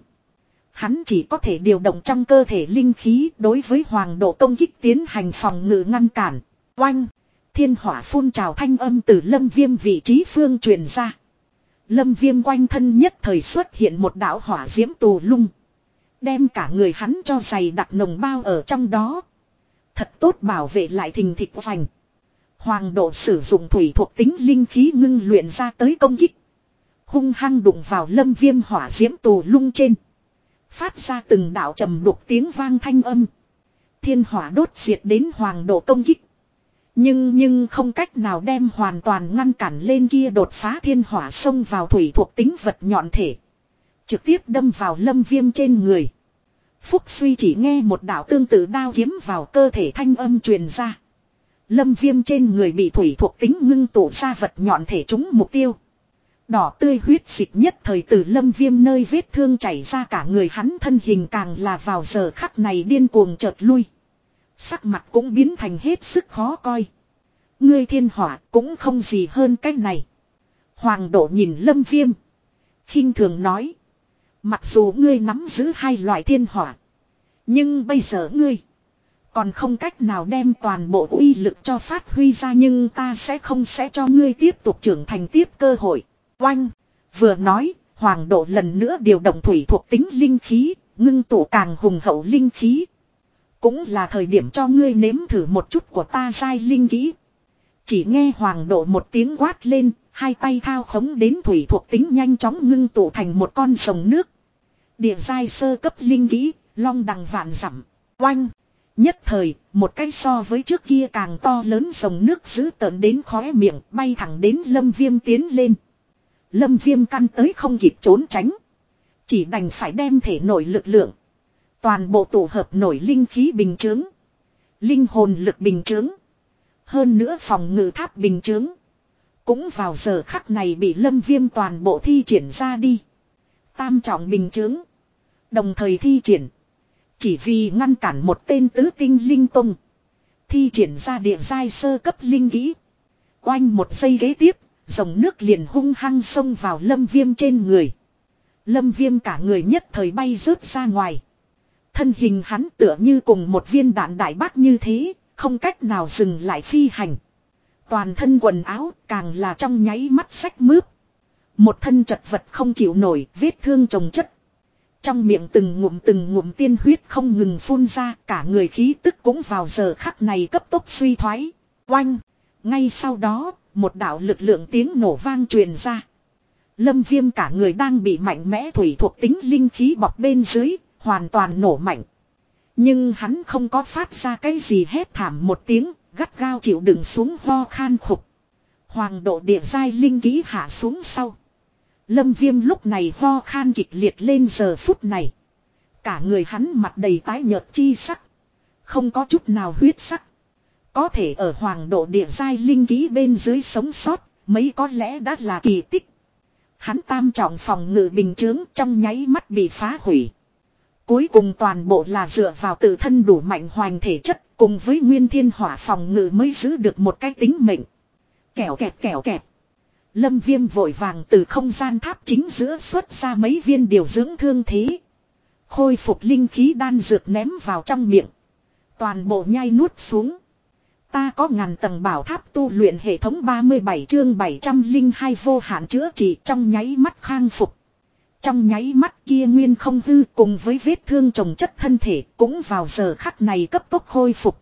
Hắn chỉ có thể điều động trong cơ thể linh khí, đối với hoàng độ công kích tiến hành phòng ngự ngăn cản. Oanh! Thiên hỏa phun trào thanh âm từ lâm viêm vị trí phương truyền ra. Lâm viêm quanh thân nhất thời xuất hiện một đảo hỏa diễm tù lung. Đem cả người hắn cho giày đặt nồng bao ở trong đó. Thật tốt bảo vệ lại thình thịch vành. Hoàng độ sử dụng thủy thuộc tính linh khí ngưng luyện ra tới công kích. Hung hăng đụng vào lâm viêm hỏa diễm tù lung trên. Phát ra từng đạo trầm đục tiếng vang thanh âm. Thiên hỏa đốt diệt đến hoàng độ công kích. Nhưng nhưng không cách nào đem hoàn toàn ngăn cản lên kia đột phá thiên hỏa xông vào thủy thuộc tính vật nhọn thể. Trực tiếp đâm vào lâm viêm trên người. Phúc suy chỉ nghe một đạo tương tự đao kiếm vào cơ thể thanh âm truyền ra. Lâm viêm trên người bị thủy thuộc tính ngưng tụ ra vật nhọn thể trúng mục tiêu. Đỏ tươi huyết dịch nhất thời từ lâm viêm nơi vết thương chảy ra cả người hắn thân hình càng là vào giờ khắc này điên cuồng chợt lui. Sắc mặt cũng biến thành hết sức khó coi. Ngươi thiên hỏa cũng không gì hơn cách này. Hoàng độ nhìn lâm viêm. khinh thường nói. Mặc dù ngươi nắm giữ hai loại thiên hỏa. Nhưng bây giờ ngươi. Còn không cách nào đem toàn bộ uy lực cho phát huy ra nhưng ta sẽ không sẽ cho ngươi tiếp tục trưởng thành tiếp cơ hội. Oanh. Vừa nói, hoàng độ lần nữa điều động thủy thuộc tính linh khí, ngưng tụ càng hùng hậu linh khí. Cũng là thời điểm cho ngươi nếm thử một chút của ta sai linh kỹ. Chỉ nghe hoàng độ một tiếng quát lên, hai tay thao khống đến thủy thuộc tính nhanh chóng ngưng tụ thành một con sông nước. Địa giai sơ cấp linh kỹ, long đằng vạn dặm oanh. Nhất thời, một cái so với trước kia càng to lớn dòng nước giữ tợn đến khóe miệng bay thẳng đến lâm viêm tiến lên. Lâm viêm căn tới không kịp trốn tránh. Chỉ đành phải đem thể nổi lực lượng. Toàn bộ tổ hợp nổi linh khí bình chướng. Linh hồn lực bình chướng. Hơn nữa phòng ngự tháp bình chướng. Cũng vào giờ khắc này bị lâm viêm toàn bộ thi triển ra đi. Tam trọng bình chướng. Đồng thời thi triển. Chỉ vì ngăn cản một tên tứ tinh linh tung. Thi triển ra địa giai sơ cấp linh kỹ. Oanh một giây ghế tiếp, dòng nước liền hung hăng xông vào lâm viêm trên người. Lâm viêm cả người nhất thời bay rớt ra ngoài. Thân hình hắn tựa như cùng một viên đạn đại bác như thế, không cách nào dừng lại phi hành. Toàn thân quần áo càng là trong nháy mắt sách mướp. Một thân chật vật không chịu nổi, vết thương trồng chất. Trong miệng từng ngụm từng ngụm tiên huyết không ngừng phun ra, cả người khí tức cũng vào giờ khắc này cấp tốc suy thoái. Oanh! Ngay sau đó, một đạo lực lượng tiếng nổ vang truyền ra. Lâm viêm cả người đang bị mạnh mẽ thủy thuộc tính linh khí bọc bên dưới, hoàn toàn nổ mạnh. Nhưng hắn không có phát ra cái gì hết thảm một tiếng, gắt gao chịu đựng xuống ho khan khục. Hoàng độ địa giai linh ký hạ xuống sau. Lâm viêm lúc này ho khan kịch liệt lên giờ phút này. Cả người hắn mặt đầy tái nhợt chi sắc. Không có chút nào huyết sắc. Có thể ở hoàng độ địa giai linh ký bên dưới sống sót, mấy có lẽ đã là kỳ tích. Hắn tam trọng phòng ngự bình chướng trong nháy mắt bị phá hủy. Cuối cùng toàn bộ là dựa vào tự thân đủ mạnh hoành thể chất, cùng với nguyên thiên hỏa phòng ngự mới giữ được một cái tính mệnh. Kẻo kẹt kẻo kẹt. Lâm viêm vội vàng từ không gian tháp chính giữa xuất ra mấy viên điều dưỡng thương thế. Khôi phục linh khí đan dược ném vào trong miệng. Toàn bộ nhai nuốt xuống. Ta có ngàn tầng bảo tháp tu luyện hệ thống 37 chương 702 vô hạn chữa trị trong nháy mắt khang phục. Trong nháy mắt kia nguyên không hư cùng với vết thương trồng chất thân thể cũng vào giờ khắc này cấp tốc khôi phục.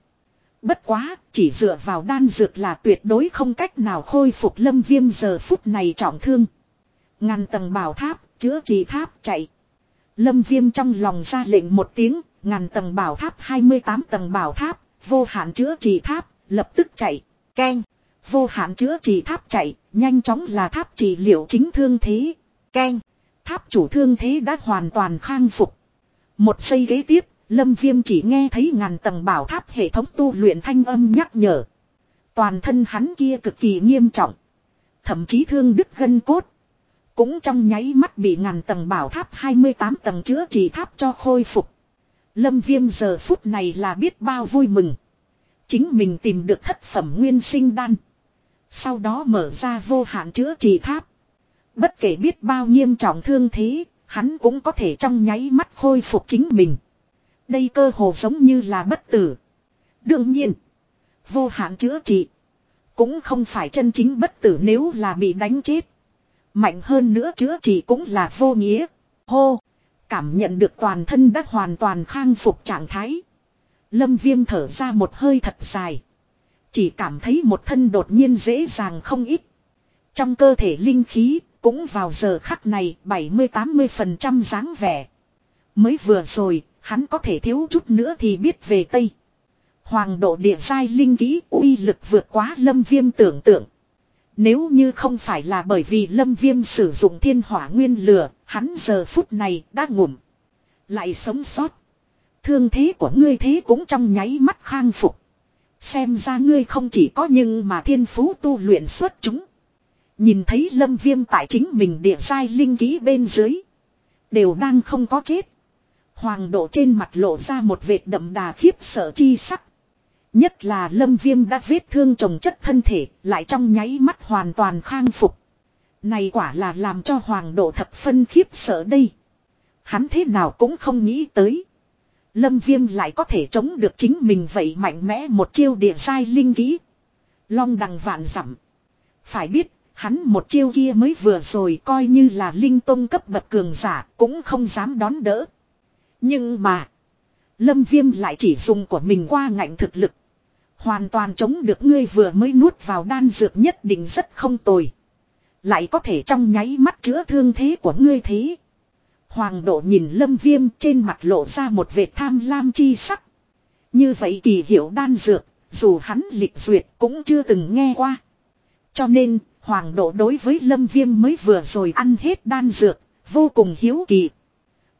Bất quá, chỉ dựa vào đan dược là tuyệt đối không cách nào khôi phục lâm viêm giờ phút này trọng thương. Ngàn tầng bảo tháp, chữa trị tháp chạy. Lâm viêm trong lòng ra lệnh một tiếng, ngàn tầng bảo tháp 28 tầng bảo tháp, vô hạn chữa trị tháp, lập tức chạy. keng. vô hạn chữa trị tháp chạy, nhanh chóng là tháp trị liệu chính thương thế. keng tháp chủ thương thế đã hoàn toàn khang phục. Một giây ghế tiếp, Lâm Viêm chỉ nghe thấy ngàn tầng bảo tháp hệ thống tu luyện thanh âm nhắc nhở. Toàn thân hắn kia cực kỳ nghiêm trọng. Thậm chí thương đứt gân cốt. Cũng trong nháy mắt bị ngàn tầng bảo tháp 28 tầng chữa trị tháp cho khôi phục. Lâm Viêm giờ phút này là biết bao vui mừng. Chính mình tìm được thất phẩm nguyên sinh đan. Sau đó mở ra vô hạn chữa trị tháp. Bất kể biết bao nghiêm trọng thương thế, hắn cũng có thể trong nháy mắt khôi phục chính mình. Đây cơ hồ giống như là bất tử. Đương nhiên, vô hạn chữa trị. Cũng không phải chân chính bất tử nếu là bị đánh chết. Mạnh hơn nữa chữa trị cũng là vô nghĩa. Hô! Cảm nhận được toàn thân đã hoàn toàn khang phục trạng thái. Lâm viêm thở ra một hơi thật dài. Chỉ cảm thấy một thân đột nhiên dễ dàng không ít. Trong cơ thể linh khí cũng vào giờ khắc này 70-80% dáng vẻ. Mới vừa rồi, hắn có thể thiếu chút nữa thì biết về Tây. Hoàng độ địa giai linh kỹ uy lực vượt quá lâm viêm tưởng tượng. Nếu như không phải là bởi vì lâm viêm sử dụng thiên hỏa nguyên lửa, hắn giờ phút này đã ngủm. Lại sống sót. Thương thế của ngươi thế cũng trong nháy mắt khang phục. Xem ra ngươi không chỉ có nhưng mà thiên phú tu luyện xuất chúng. Nhìn thấy lâm viêm tại chính mình địa sai linh ký bên dưới. Đều đang không có chết. Hoàng độ trên mặt lộ ra một vệt đậm đà khiếp sợ chi sắc. Nhất là lâm viêm đã vết thương trồng chất thân thể lại trong nháy mắt hoàn toàn khang phục. Này quả là làm cho hoàng độ thập phân khiếp sợ đây. Hắn thế nào cũng không nghĩ tới. Lâm viêm lại có thể chống được chính mình vậy mạnh mẽ một chiêu địa sai linh kỹ. Long đằng vạn dặm Phải biết, hắn một chiêu kia mới vừa rồi coi như là linh tông cấp bậc cường giả cũng không dám đón đỡ. Nhưng mà, lâm viêm lại chỉ dùng của mình qua ngạnh thực lực. Hoàn toàn chống được ngươi vừa mới nuốt vào đan dược nhất định rất không tồi. Lại có thể trong nháy mắt chữa thương thế của ngươi thế. Hoàng độ nhìn lâm viêm trên mặt lộ ra một vệt tham lam chi sắc. Như vậy kỳ hiểu đan dược, dù hắn lịch duyệt cũng chưa từng nghe qua. Cho nên, hoàng độ đối với lâm viêm mới vừa rồi ăn hết đan dược, vô cùng hiếu kỳ.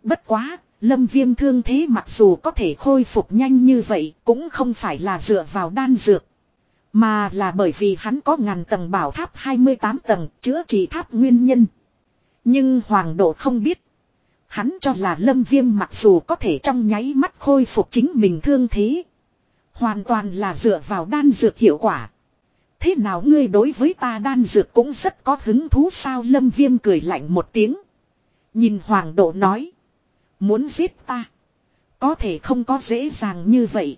Bất quá, lâm viêm thương thế mặc dù có thể khôi phục nhanh như vậy, cũng không phải là dựa vào đan dược. Mà là bởi vì hắn có ngàn tầng bảo tháp 28 tầng chữa trị tháp nguyên nhân. Nhưng hoàng độ không biết. Hắn cho là lâm viêm mặc dù có thể trong nháy mắt khôi phục chính mình thương thế. Hoàn toàn là dựa vào đan dược hiệu quả. Thế nào ngươi đối với ta đan dược cũng rất có hứng thú sao lâm viêm cười lạnh một tiếng. Nhìn hoàng độ nói. Muốn giết ta. Có thể không có dễ dàng như vậy.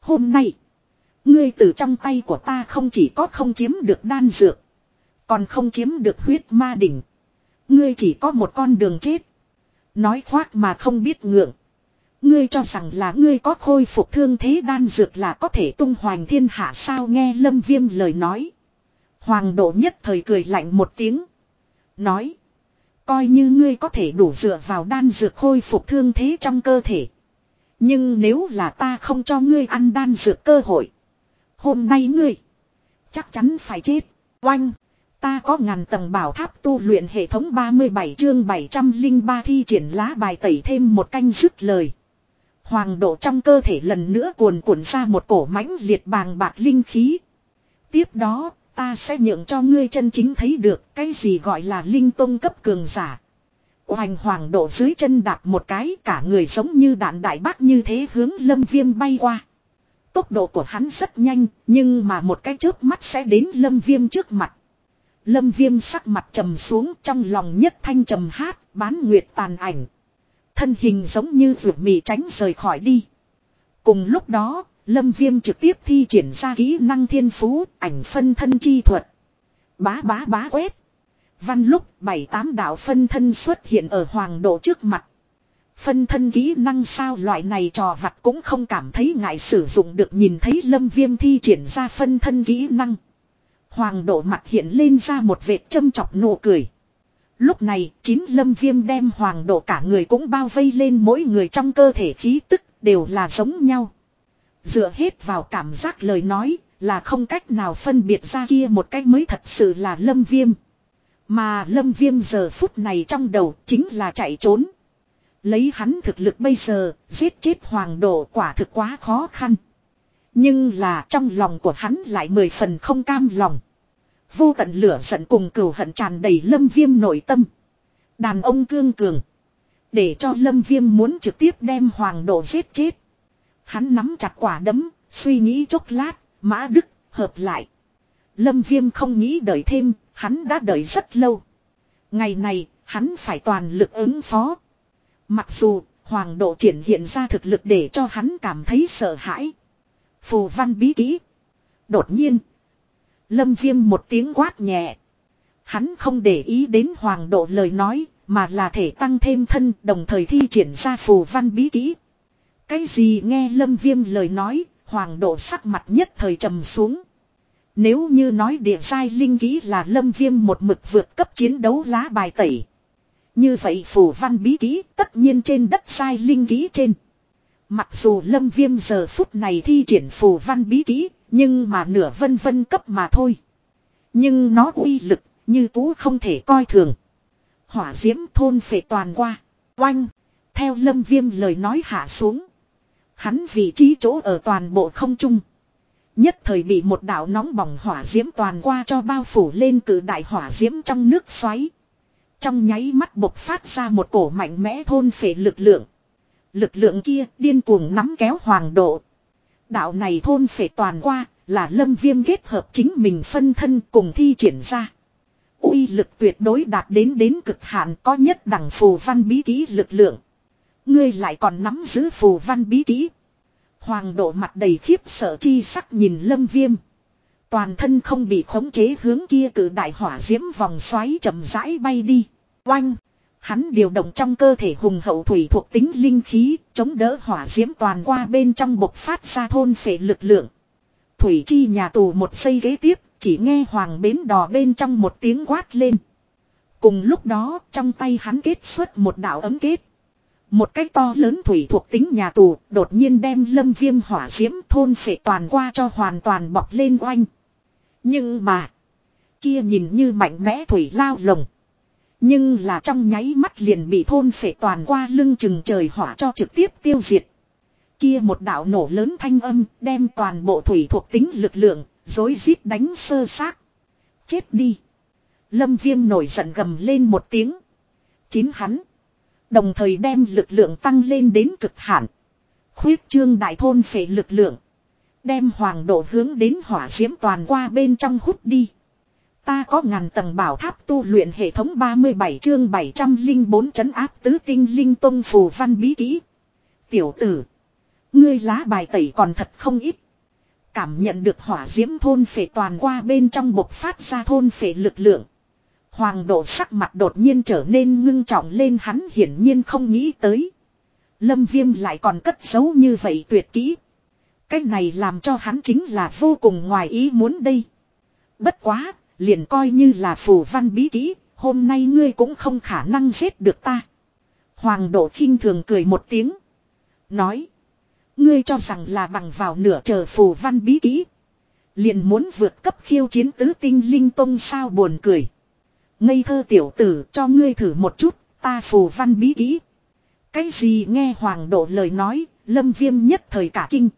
Hôm nay. Ngươi từ trong tay của ta không chỉ có không chiếm được đan dược. Còn không chiếm được huyết ma đỉnh. Ngươi chỉ có một con đường chết. Nói khoác mà không biết ngượng. Ngươi cho rằng là ngươi có khôi phục thương thế đan dược là có thể tung hoành thiên hạ sao nghe lâm viêm lời nói. Hoàng độ nhất thời cười lạnh một tiếng. Nói. Coi như ngươi có thể đủ dựa vào đan dược khôi phục thương thế trong cơ thể. Nhưng nếu là ta không cho ngươi ăn đan dược cơ hội. Hôm nay ngươi. Chắc chắn phải chết. Oanh. Ta có ngàn tầng bảo tháp tu luyện hệ thống 37 chương 703 thi triển lá bài tẩy thêm một canh dứt lời. Hoàng độ trong cơ thể lần nữa cuồn cuộn ra một cổ mãnh liệt bàng bạc linh khí. Tiếp đó, ta sẽ nhượng cho ngươi chân chính thấy được cái gì gọi là linh tông cấp cường giả. Hoành hoàng độ dưới chân đạp một cái cả người giống như đạn đại bác như thế hướng lâm viêm bay qua. Tốc độ của hắn rất nhanh, nhưng mà một cái chớp mắt sẽ đến lâm viêm trước mặt. Lâm viêm sắc mặt trầm xuống trong lòng nhất thanh trầm hát, bán nguyệt tàn ảnh. Thân hình giống như ruột mì tránh rời khỏi đi. Cùng lúc đó, Lâm viêm trực tiếp thi triển ra kỹ năng thiên phú, ảnh phân thân chi thuật. Bá bá bá quét. Văn lúc bảy tám đạo phân thân xuất hiện ở hoàng độ trước mặt. Phân thân kỹ năng sao loại này trò vặt cũng không cảm thấy ngại sử dụng được nhìn thấy lâm viêm thi triển ra phân thân kỹ năng. Hoàng độ mặt hiện lên ra một vệt châm chọc nụ cười. Lúc này, chín lâm viêm đem hoàng độ cả người cũng bao vây lên mỗi người trong cơ thể khí tức đều là giống nhau. Dựa hết vào cảm giác lời nói là không cách nào phân biệt ra kia một cách mới thật sự là lâm viêm. Mà lâm viêm giờ phút này trong đầu chính là chạy trốn. Lấy hắn thực lực bây giờ, giết chết hoàng độ quả thực quá khó khăn. Nhưng là trong lòng của hắn lại mười phần không cam lòng. Vô tận lửa giận cùng cừu hận tràn đầy lâm viêm nội tâm. Đàn ông cương cường. Để cho lâm viêm muốn trực tiếp đem hoàng độ giết chết. Hắn nắm chặt quả đấm, suy nghĩ chốc lát, mã đức, hợp lại. Lâm viêm không nghĩ đợi thêm, hắn đã đợi rất lâu. Ngày này, hắn phải toàn lực ứng phó. Mặc dù, hoàng độ triển hiện ra thực lực để cho hắn cảm thấy sợ hãi. Phù văn bí kỹ. Đột nhiên, Lâm viêm một tiếng quát nhẹ. Hắn không để ý đến hoàng độ lời nói, mà là thể tăng thêm thân đồng thời thi triển ra phù văn bí kỹ. Cái gì nghe lâm viêm lời nói, hoàng độ sắc mặt nhất thời trầm xuống. Nếu như nói địa sai linh kỹ là lâm viêm một mực vượt cấp chiến đấu lá bài tẩy. Như vậy phù văn bí kỹ tất nhiên trên đất sai linh kỹ trên. Mặc dù lâm viêm giờ phút này thi triển phù văn bí kỹ nhưng mà nửa vân vân cấp mà thôi. Nhưng nó uy lực, như tú không thể coi thường. Hỏa diễm thôn phệ toàn qua. Oanh. Theo lâm viêm lời nói hạ xuống. Hắn vị trí chỗ ở toàn bộ không trung. Nhất thời bị một đảo nóng bỏng hỏa diễm toàn qua cho bao phủ lên cử đại hỏa diễm trong nước xoáy. Trong nháy mắt bộc phát ra một cổ mạnh mẽ thôn phệ lực lượng. Lực lượng kia điên cuồng nắm kéo hoàng độ. Đạo này thôn phệ toàn qua, là lâm viêm kết hợp chính mình phân thân cùng thi triển ra. uy lực tuyệt đối đạt đến đến cực hạn, có nhất đẳng phù văn bí kỹ lực lượng. Ngươi lại còn nắm giữ phù văn bí kỹ. Hoàng độ mặt đầy khiếp sợ chi sắc nhìn lâm viêm. Toàn thân không bị khống chế hướng kia cử đại hỏa diễm vòng xoáy chậm rãi bay đi. Oanh! Hắn điều động trong cơ thể hùng hậu thủy thuộc tính linh khí, chống đỡ hỏa diễm toàn qua bên trong bộc phát ra thôn phệ lực lượng. Thủy chi nhà tù một xây ghế tiếp, chỉ nghe hoàng bến đò bên trong một tiếng quát lên. Cùng lúc đó, trong tay hắn kết xuất một đạo ấm kết. Một cái to lớn thủy thuộc tính nhà tù, đột nhiên đem lâm viêm hỏa diễm thôn phệ toàn qua cho hoàn toàn bọc lên oanh. Nhưng mà, kia nhìn như mạnh mẽ thủy lao lồng. Nhưng là trong nháy mắt liền bị thôn phệ toàn qua lưng chừng trời hỏa cho trực tiếp tiêu diệt. Kia một đạo nổ lớn thanh âm đem toàn bộ thủy thuộc tính lực lượng, dối rít đánh sơ xác. Chết đi. Lâm viêm nổi giận gầm lên một tiếng. Chín hắn. Đồng thời đem lực lượng tăng lên đến cực hạn. Khuyết trương đại thôn phệ lực lượng. Đem hoàng độ hướng đến hỏa diễm toàn qua bên trong hút đi. Ta có ngàn tầng bảo tháp tu luyện hệ thống 37 chương 704 trấn áp tứ tinh linh tông phù văn bí kỹ. Tiểu tử. Ngươi lá bài tẩy còn thật không ít. Cảm nhận được hỏa diễm thôn phệ toàn qua bên trong bộc phát ra thôn phệ lực lượng. Hoàng độ sắc mặt đột nhiên trở nên ngưng trọng lên hắn hiển nhiên không nghĩ tới. Lâm viêm lại còn cất giấu như vậy tuyệt kỹ. Cái này làm cho hắn chính là vô cùng ngoài ý muốn đây. Bất quá, liền coi như là phù văn bí kỹ, hôm nay ngươi cũng không khả năng giết được ta. Hoàng độ khinh thường cười một tiếng. Nói. Ngươi cho rằng là bằng vào nửa chờ phù văn bí kỹ. Liền muốn vượt cấp khiêu chiến tứ tinh linh tông sao buồn cười. Ngây thơ tiểu tử cho ngươi thử một chút, ta phù văn bí kỹ. Cái gì nghe hoàng độ lời nói, lâm viêm nhất thời cả kinh.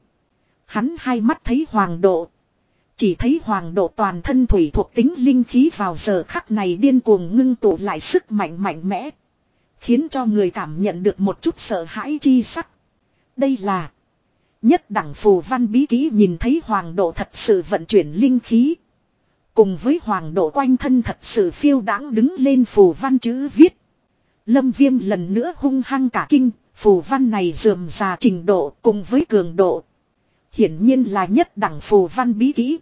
Hắn hai mắt thấy hoàng độ. Chỉ thấy hoàng độ toàn thân thủy thuộc tính linh khí vào giờ khắc này điên cuồng ngưng tụ lại sức mạnh mạnh mẽ. Khiến cho người cảm nhận được một chút sợ hãi chi sắc. Đây là Nhất đẳng phù văn bí kỹ nhìn thấy hoàng độ thật sự vận chuyển linh khí. Cùng với hoàng độ quanh thân thật sự phiêu đáng đứng lên phù văn chữ viết. Lâm viêm lần nữa hung hăng cả kinh, phù văn này dườm già trình độ cùng với cường độ. Hiển nhiên là nhất đẳng phù văn bí kỹ.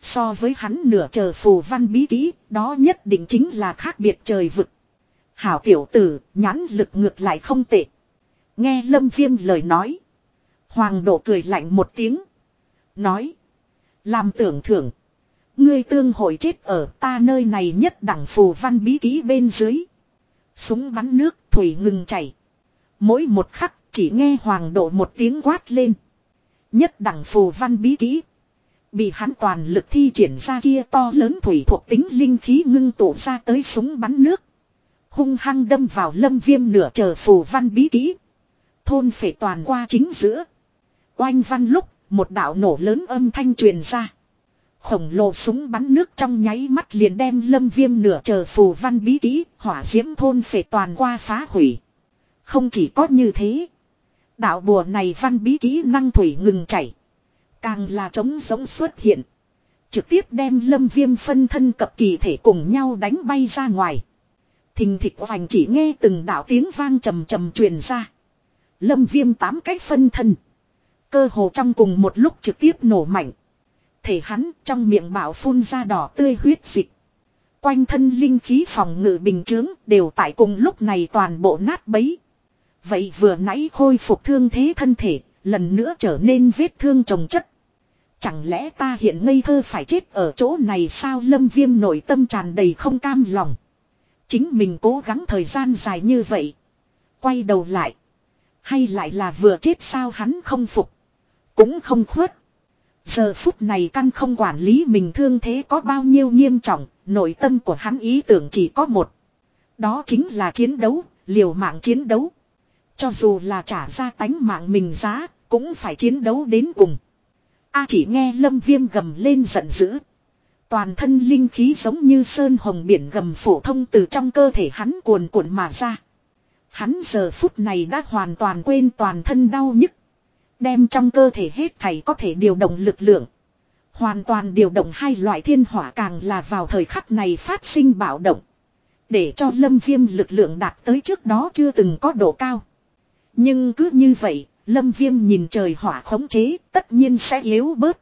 So với hắn nửa chờ phù văn bí kỹ, đó nhất định chính là khác biệt trời vực. Hảo tiểu tử, nhãn lực ngược lại không tệ. Nghe lâm viêm lời nói. Hoàng độ cười lạnh một tiếng. Nói. Làm tưởng thưởng. Ngươi tương hội chết ở ta nơi này nhất đẳng phù văn bí ký bên dưới. Súng bắn nước thủy ngừng chảy. Mỗi một khắc chỉ nghe hoàng độ một tiếng quát lên. Nhất đẳng phù văn bí kỹ. Bị hắn toàn lực thi triển ra kia to lớn thủy thuộc tính linh khí ngưng tụ ra tới súng bắn nước. Hung hăng đâm vào lâm viêm nửa chờ phù văn bí kỹ. Thôn phệ toàn qua chính giữa. Oanh văn lúc, một đạo nổ lớn âm thanh truyền ra. Khổng lồ súng bắn nước trong nháy mắt liền đem lâm viêm nửa chờ phù văn bí kỹ, hỏa diễm thôn phệ toàn qua phá hủy. Không chỉ có như thế. Đạo bùa này văn bí kỹ năng thủy ngừng chảy. Càng là trống giống xuất hiện. Trực tiếp đem lâm viêm phân thân cập kỳ thể cùng nhau đánh bay ra ngoài. Thình thịch hoành chỉ nghe từng đạo tiếng vang trầm trầm truyền ra. Lâm viêm tám cách phân thân. Cơ hồ trong cùng một lúc trực tiếp nổ mạnh. Thể hắn trong miệng bảo phun ra đỏ tươi huyết dịch. Quanh thân linh khí phòng ngự bình chướng đều tại cùng lúc này toàn bộ nát bấy. Vậy vừa nãy khôi phục thương thế thân thể, lần nữa trở nên vết thương trồng chất. Chẳng lẽ ta hiện ngây thơ phải chết ở chỗ này sao lâm viêm nội tâm tràn đầy không cam lòng. Chính mình cố gắng thời gian dài như vậy. Quay đầu lại. Hay lại là vừa chết sao hắn không phục. Cũng không khuất. Giờ phút này căn không quản lý mình thương thế có bao nhiêu nghiêm trọng, nội tâm của hắn ý tưởng chỉ có một. Đó chính là chiến đấu, liều mạng chiến đấu. Cho dù là trả ra tánh mạng mình giá, cũng phải chiến đấu đến cùng. A chỉ nghe lâm viêm gầm lên giận dữ. Toàn thân linh khí giống như sơn hồng biển gầm phổ thông từ trong cơ thể hắn cuồn cuộn mà ra. Hắn giờ phút này đã hoàn toàn quên toàn thân đau nhức. Đem trong cơ thể hết thảy có thể điều động lực lượng. Hoàn toàn điều động hai loại thiên hỏa càng là vào thời khắc này phát sinh bạo động. Để cho lâm viêm lực lượng đạt tới trước đó chưa từng có độ cao. Nhưng cứ như vậy, lâm viêm nhìn trời hỏa khống chế tất nhiên sẽ yếu bớt.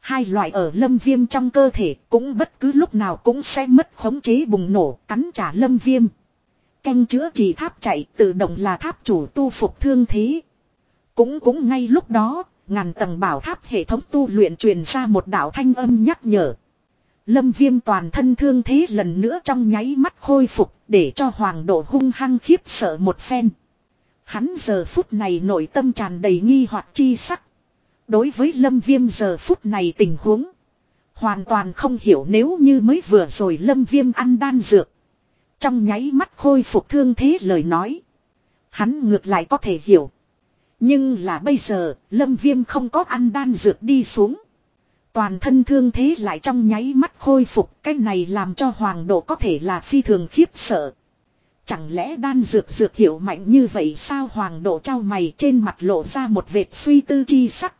Hai loại ở lâm viêm trong cơ thể cũng bất cứ lúc nào cũng sẽ mất khống chế bùng nổ cắn trả lâm viêm. Canh chữa chỉ tháp chạy tự động là tháp chủ tu phục thương thế. Cũng cũng ngay lúc đó, ngàn tầng bảo tháp hệ thống tu luyện truyền ra một đạo thanh âm nhắc nhở. Lâm viêm toàn thân thương thế lần nữa trong nháy mắt khôi phục để cho hoàng độ hung hăng khiếp sợ một phen. Hắn giờ phút này nội tâm tràn đầy nghi hoặc chi sắc. Đối với lâm viêm giờ phút này tình huống. Hoàn toàn không hiểu nếu như mới vừa rồi lâm viêm ăn đan dược. Trong nháy mắt khôi phục thương thế lời nói. Hắn ngược lại có thể hiểu. Nhưng là bây giờ, lâm viêm không có ăn đan dược đi xuống. Toàn thân thương thế lại trong nháy mắt khôi phục, cái này làm cho hoàng độ có thể là phi thường khiếp sợ. Chẳng lẽ đan dược dược hiệu mạnh như vậy sao hoàng độ trao mày trên mặt lộ ra một vệt suy tư chi sắc.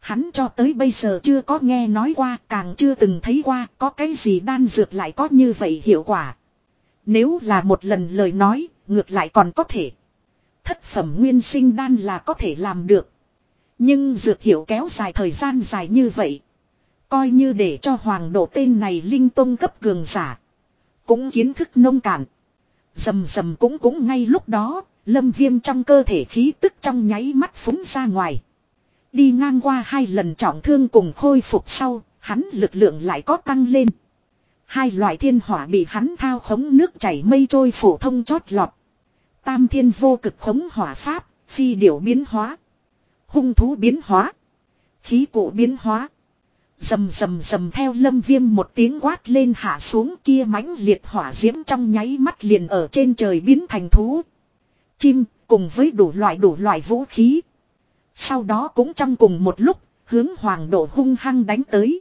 Hắn cho tới bây giờ chưa có nghe nói qua, càng chưa từng thấy qua có cái gì đan dược lại có như vậy hiệu quả. Nếu là một lần lời nói, ngược lại còn có thể. Thất phẩm nguyên sinh đan là có thể làm được. Nhưng dược hiệu kéo dài thời gian dài như vậy. Coi như để cho hoàng độ tên này linh tông cấp cường giả. Cũng kiến thức nông cạn. Dầm dầm cũng cũng ngay lúc đó, lâm viêm trong cơ thể khí tức trong nháy mắt phúng ra ngoài. Đi ngang qua hai lần trọng thương cùng khôi phục sau, hắn lực lượng lại có tăng lên. Hai loại thiên hỏa bị hắn thao khống nước chảy mây trôi phổ thông chót lọt. Tam thiên vô cực khống hỏa pháp, phi điểu biến hóa. Hung thú biến hóa. Khí cụ biến hóa. Dầm dầm dầm theo lâm viêm một tiếng quát lên hạ xuống kia mãnh liệt hỏa diễm trong nháy mắt liền ở trên trời biến thành thú. Chim, cùng với đủ loại đủ loại vũ khí. Sau đó cũng trong cùng một lúc, hướng hoàng độ hung hăng đánh tới.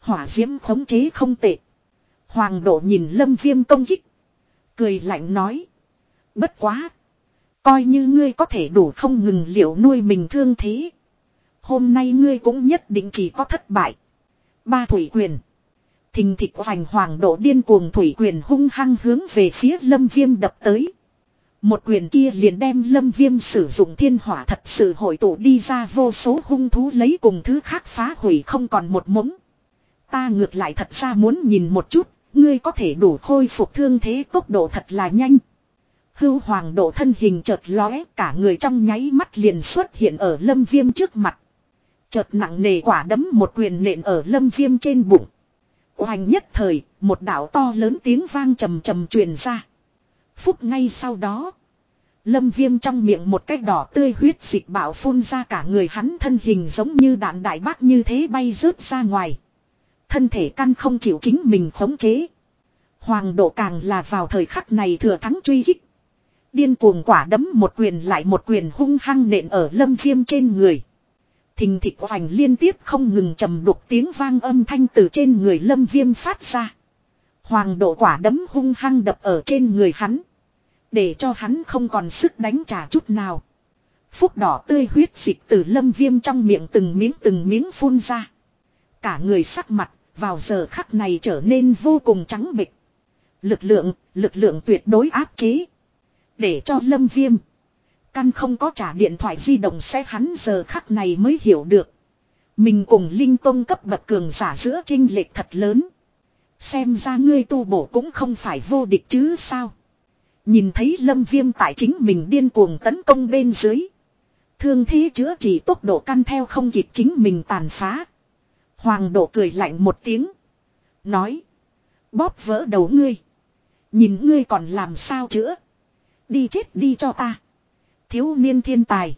Hỏa diễm khống chế không tệ. Hoàng độ nhìn lâm viêm công kích. Cười lạnh nói. Bất quá. Coi như ngươi có thể đủ không ngừng liệu nuôi mình thương thế. Hôm nay ngươi cũng nhất định chỉ có thất bại. Ba thủy quyền. Thình thịch vành hoàng độ điên cuồng thủy quyền hung hăng hướng về phía lâm viêm đập tới. Một quyền kia liền đem lâm viêm sử dụng thiên hỏa thật sự hội tụ đi ra vô số hung thú lấy cùng thứ khác phá hủy không còn một mống. Ta ngược lại thật ra muốn nhìn một chút, ngươi có thể đủ khôi phục thương thế tốc độ thật là nhanh. Hưu hoàng độ thân hình chợt lóe cả người trong nháy mắt liền xuất hiện ở lâm viêm trước mặt. Chợt nặng nề quả đấm một quyền nện ở lâm viêm trên bụng. Hoành nhất thời, một đảo to lớn tiếng vang trầm trầm truyền ra. Phút ngay sau đó. Lâm viêm trong miệng một cái đỏ tươi huyết dịch bạo phun ra cả người hắn thân hình giống như đạn đại bác như thế bay rớt ra ngoài. Thân thể căn không chịu chính mình khống chế. Hoàng độ càng là vào thời khắc này thừa thắng truy hích Điên cuồng quả đấm một quyền lại một quyền hung hăng nện ở lâm viêm trên người. Thình thịch vành liên tiếp không ngừng trầm đục tiếng vang âm thanh từ trên người lâm viêm phát ra. Hoàng độ quả đấm hung hăng đập ở trên người hắn. Để cho hắn không còn sức đánh trả chút nào. Phúc đỏ tươi huyết dịch từ lâm viêm trong miệng từng miếng từng miếng phun ra. Cả người sắc mặt, vào giờ khắc này trở nên vô cùng trắng bịch. Lực lượng, lực lượng tuyệt đối áp chế. Để cho lâm viêm. Căn không có trả điện thoại di động sẽ hắn giờ khắc này mới hiểu được. Mình cùng Linh Tông cấp bậc cường giả giữa trinh lệch thật lớn. Xem ra ngươi tu bổ cũng không phải vô địch chứ sao. Nhìn thấy lâm viêm tại chính mình điên cuồng tấn công bên dưới. Thương thế chữa chỉ tốc độ căn theo không kịp chính mình tàn phá. Hoàng độ cười lạnh một tiếng. Nói. Bóp vỡ đầu ngươi. Nhìn ngươi còn làm sao chữa. Đi chết đi cho ta. Thiếu niên thiên tài.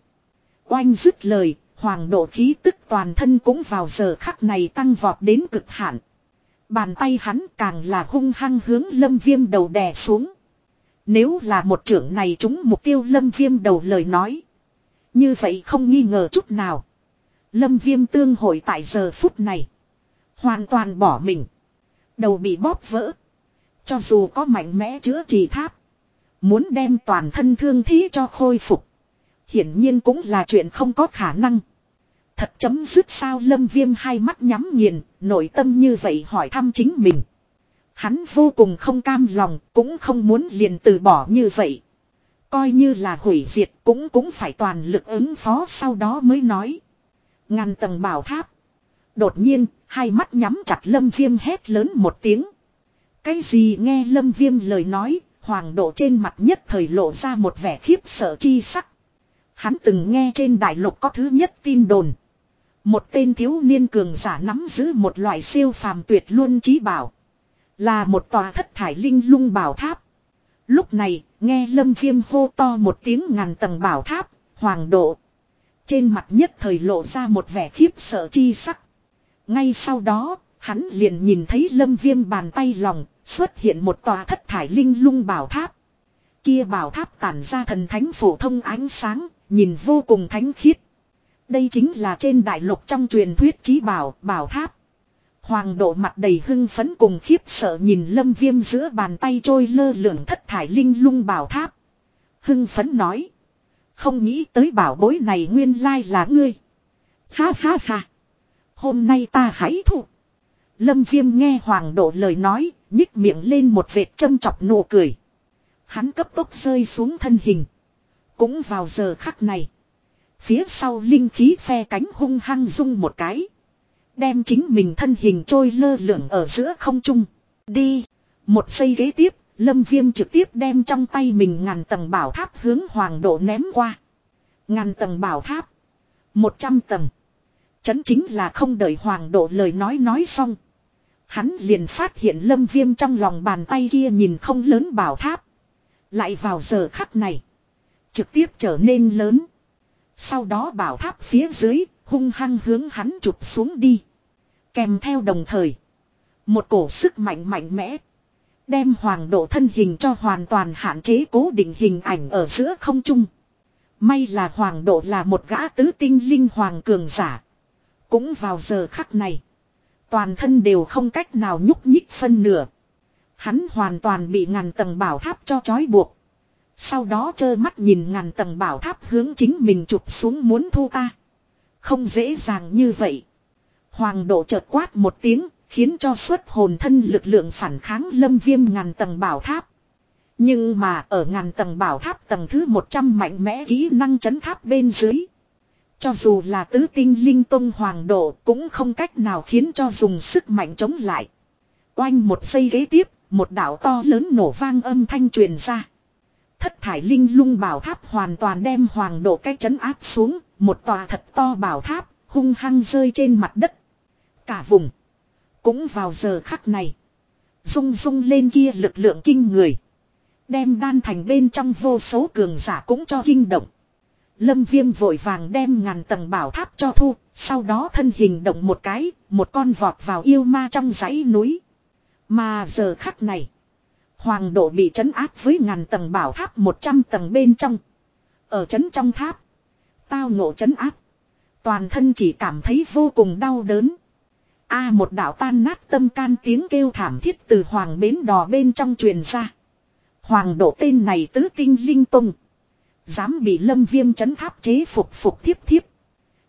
Oanh dứt lời. Hoàng độ khí tức toàn thân cũng vào giờ khắc này tăng vọt đến cực hạn. Bàn tay hắn càng là hung hăng hướng lâm viêm đầu đè xuống. Nếu là một trưởng này chúng mục tiêu lâm viêm đầu lời nói. Như vậy không nghi ngờ chút nào. Lâm viêm tương hội tại giờ phút này. Hoàn toàn bỏ mình. Đầu bị bóp vỡ. Cho dù có mạnh mẽ chữa trị tháp. Muốn đem toàn thân thương thí cho khôi phục. Hiển nhiên cũng là chuyện không có khả năng. Thật chấm dứt sao lâm viêm hai mắt nhắm nghiền, nội tâm như vậy hỏi thăm chính mình. Hắn vô cùng không cam lòng, cũng không muốn liền từ bỏ như vậy. Coi như là hủy diệt cũng cũng phải toàn lực ứng phó sau đó mới nói. Ngàn tầng bảo tháp. Đột nhiên, hai mắt nhắm chặt lâm viêm hét lớn một tiếng. Cái gì nghe lâm viêm lời nói, hoàng độ trên mặt nhất thời lộ ra một vẻ khiếp sợ chi sắc. Hắn từng nghe trên đại lục có thứ nhất tin đồn. Một tên thiếu niên cường giả nắm giữ một loại siêu phàm tuyệt luôn trí bảo. Là một tòa thất thải linh lung bảo tháp. Lúc này, nghe lâm viêm hô to một tiếng ngàn tầng bảo tháp, hoàng độ. Trên mặt nhất thời lộ ra một vẻ khiếp sợ chi sắc. Ngay sau đó, hắn liền nhìn thấy lâm viêm bàn tay lòng, xuất hiện một tòa thất thải linh lung bảo tháp. Kia bảo tháp tản ra thần thánh phổ thông ánh sáng, nhìn vô cùng thánh khiết. Đây chính là trên đại lục trong truyền thuyết trí bảo, bảo tháp. Hoàng độ mặt đầy hưng phấn cùng khiếp sợ nhìn lâm viêm giữa bàn tay trôi lơ lửng thất thải linh lung bảo tháp. Hưng phấn nói. Không nghĩ tới bảo bối này nguyên lai là ngươi. Ha ha ha. Hôm nay ta hãy thụ. Lâm viêm nghe hoàng độ lời nói, nhích miệng lên một vệt châm chọc nụ cười. Hắn cấp tốc rơi xuống thân hình. Cũng vào giờ khắc này. Phía sau linh khí phe cánh hung hăng rung một cái. Đem chính mình thân hình trôi lơ lửng ở giữa không trung. Đi. Một giây ghế tiếp, lâm viêm trực tiếp đem trong tay mình ngàn tầng bảo tháp hướng hoàng độ ném qua. Ngàn tầng bảo tháp. Một trăm tầng. Chấn chính là không đợi hoàng độ lời nói nói xong. Hắn liền phát hiện lâm viêm trong lòng bàn tay kia nhìn không lớn bảo tháp. Lại vào giờ khắc này. Trực tiếp trở nên lớn. Sau đó bảo tháp phía dưới, hung hăng hướng hắn chụp xuống đi. Kèm theo đồng thời. Một cổ sức mạnh mạnh mẽ. Đem hoàng độ thân hình cho hoàn toàn hạn chế cố định hình ảnh ở giữa không trung. May là hoàng độ là một gã tứ tinh linh hoàng cường giả. Cũng vào giờ khắc này. Toàn thân đều không cách nào nhúc nhích phân nửa. Hắn hoàn toàn bị ngàn tầng bảo tháp cho trói buộc. Sau đó trơ mắt nhìn ngàn tầng bảo tháp hướng chính mình chụp xuống muốn thu ta. Không dễ dàng như vậy. Hoàng độ chợt quát một tiếng, khiến cho xuất hồn thân lực lượng phản kháng lâm viêm ngàn tầng bảo tháp. Nhưng mà ở ngàn tầng bảo tháp tầng thứ 100 mạnh mẽ kỹ năng chấn tháp bên dưới. Cho dù là tứ tinh linh tông hoàng độ cũng không cách nào khiến cho dùng sức mạnh chống lại. Oanh một giây ghế tiếp, một đảo to lớn nổ vang âm thanh truyền ra. Thất thải linh lung bảo tháp hoàn toàn đem hoàng độ cách chấn áp xuống, một tòa thật to bảo tháp, hung hăng rơi trên mặt đất. Cả vùng, cũng vào giờ khắc này, rung rung lên kia lực lượng kinh người. Đem đan thành bên trong vô số cường giả cũng cho kinh động. Lâm viêm vội vàng đem ngàn tầng bảo tháp cho thu, sau đó thân hình động một cái, một con vọt vào yêu ma trong dãy núi. Mà giờ khắc này, hoàng độ bị trấn áp với ngàn tầng bảo tháp 100 tầng bên trong. Ở trấn trong tháp, tao ngộ trấn áp. Toàn thân chỉ cảm thấy vô cùng đau đớn. A một đạo tan nát tâm can tiếng kêu thảm thiết từ hoàng bến đò bên trong truyền ra. Hoàng độ tên này tứ tinh linh tung. Dám bị lâm viêm chấn tháp chế phục phục thiếp thiếp.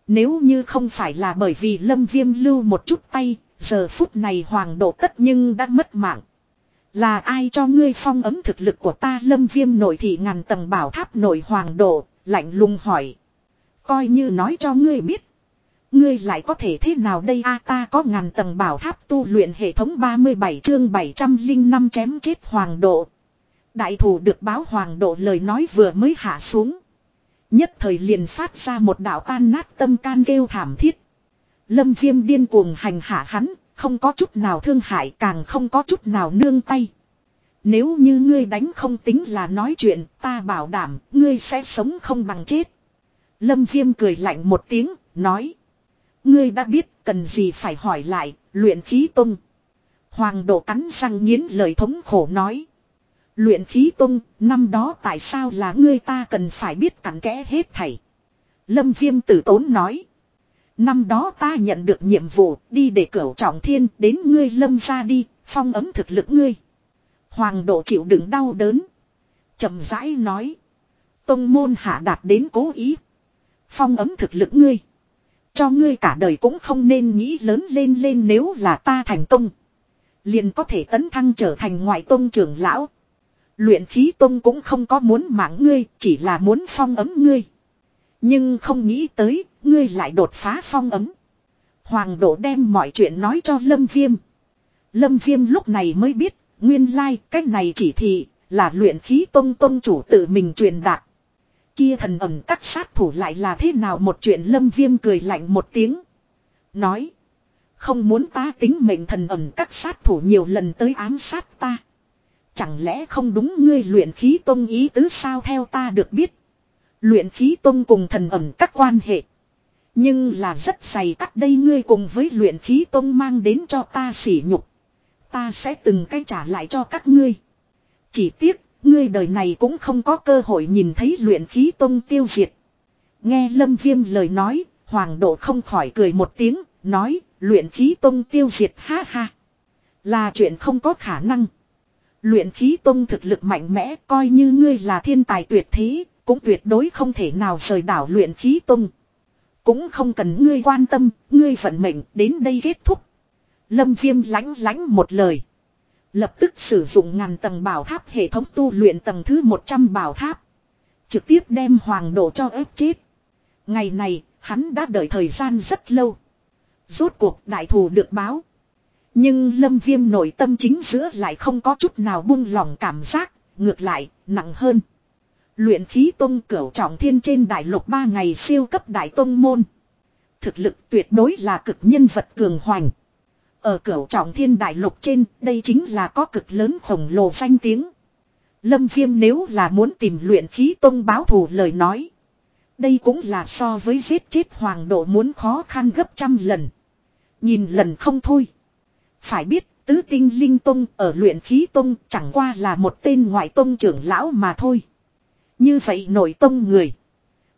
Nếu như không phải là bởi vì lâm viêm lưu một chút tay, giờ phút này hoàng độ tất nhưng đã mất mạng. Là ai cho ngươi phong ấm thực lực của ta lâm viêm nội thị ngàn tầng bảo tháp nội hoàng độ, lạnh lùng hỏi. Coi như nói cho ngươi biết. Ngươi lại có thể thế nào đây a ta có ngàn tầng bảo tháp tu luyện hệ thống 37 chương 705 chém chết hoàng độ. Đại thủ được báo hoàng độ lời nói vừa mới hạ xuống. Nhất thời liền phát ra một đạo tan nát tâm can kêu thảm thiết. Lâm viêm điên cuồng hành hạ hắn, không có chút nào thương hại càng không có chút nào nương tay. Nếu như ngươi đánh không tính là nói chuyện, ta bảo đảm, ngươi sẽ sống không bằng chết. Lâm viêm cười lạnh một tiếng, nói. Ngươi đã biết, cần gì phải hỏi lại, luyện khí tung. Hoàng độ cắn răng nghiến lời thống khổ nói. Luyện khí tung, năm đó tại sao là ngươi ta cần phải biết cặn kẽ hết thảy. Lâm viêm tử tốn nói. Năm đó ta nhận được nhiệm vụ đi để cửu trọng thiên đến ngươi lâm ra đi, phong ấm thực lực ngươi. Hoàng độ chịu đựng đau đớn. chậm rãi nói. Tông môn hạ đạt đến cố ý. Phong ấm thực lực ngươi. Cho ngươi cả đời cũng không nên nghĩ lớn lên lên nếu là ta thành tông. Liền có thể tấn thăng trở thành ngoại tông trưởng lão. Luyện khí tông cũng không có muốn mạng ngươi, chỉ là muốn phong ấm ngươi. Nhưng không nghĩ tới, ngươi lại đột phá phong ấm. Hoàng độ đem mọi chuyện nói cho Lâm Viêm. Lâm Viêm lúc này mới biết, nguyên lai, like, cách này chỉ thị, là luyện khí tông tông chủ tự mình truyền đạt. Kia thần ẩm các sát thủ lại là thế nào một chuyện Lâm Viêm cười lạnh một tiếng. Nói, không muốn ta tính mệnh thần ẩm các sát thủ nhiều lần tới ám sát ta. Chẳng lẽ không đúng ngươi luyện khí tông ý tứ sao theo ta được biết. Luyện khí tông cùng thần ẩm các quan hệ. Nhưng là rất dày cắt đây ngươi cùng với luyện khí tông mang đến cho ta sỉ nhục. Ta sẽ từng cái trả lại cho các ngươi. Chỉ tiếc, ngươi đời này cũng không có cơ hội nhìn thấy luyện khí tông tiêu diệt. Nghe lâm viêm lời nói, hoàng độ không khỏi cười một tiếng, nói, luyện khí tông tiêu diệt ha ha. Là chuyện không có khả năng. Luyện khí tông thực lực mạnh mẽ coi như ngươi là thiên tài tuyệt thế, cũng tuyệt đối không thể nào rời đảo luyện khí tông. Cũng không cần ngươi quan tâm, ngươi vận mệnh đến đây kết thúc. Lâm viêm lánh lánh một lời. Lập tức sử dụng ngàn tầng bảo tháp hệ thống tu luyện tầng thứ 100 bảo tháp. Trực tiếp đem hoàng độ cho ép chết. Ngày này, hắn đã đợi thời gian rất lâu. Rốt cuộc đại thù được báo. Nhưng lâm viêm nội tâm chính giữa lại không có chút nào buông lòng cảm giác, ngược lại, nặng hơn. Luyện khí tông cửu trọng thiên trên đại lục 3 ngày siêu cấp đại tông môn. Thực lực tuyệt đối là cực nhân vật cường hoành. Ở cửu trọng thiên đại lục trên, đây chính là có cực lớn khổng lồ danh tiếng. Lâm viêm nếu là muốn tìm luyện khí tông báo thù lời nói. Đây cũng là so với giết chết hoàng độ muốn khó khăn gấp trăm lần. Nhìn lần không thôi. Phải biết, tứ tinh linh tông ở luyện khí tông chẳng qua là một tên ngoại tông trưởng lão mà thôi. Như vậy nội tông người.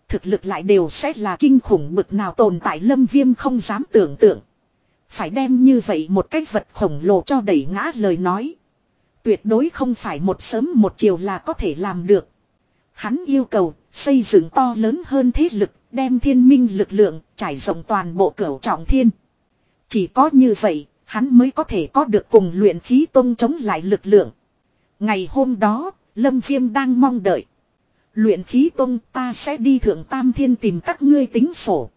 Thực lực lại đều sẽ là kinh khủng bực nào tồn tại lâm viêm không dám tưởng tượng. Phải đem như vậy một cái vật khổng lồ cho đẩy ngã lời nói. Tuyệt đối không phải một sớm một chiều là có thể làm được. Hắn yêu cầu xây dựng to lớn hơn thế lực, đem thiên minh lực lượng trải rộng toàn bộ cửu trọng thiên. Chỉ có như vậy, hắn mới có thể có được cùng luyện khí tông chống lại lực lượng. Ngày hôm đó, Lâm Viêm đang mong đợi. Luyện khí tông ta sẽ đi thượng tam thiên tìm các ngươi tính sổ.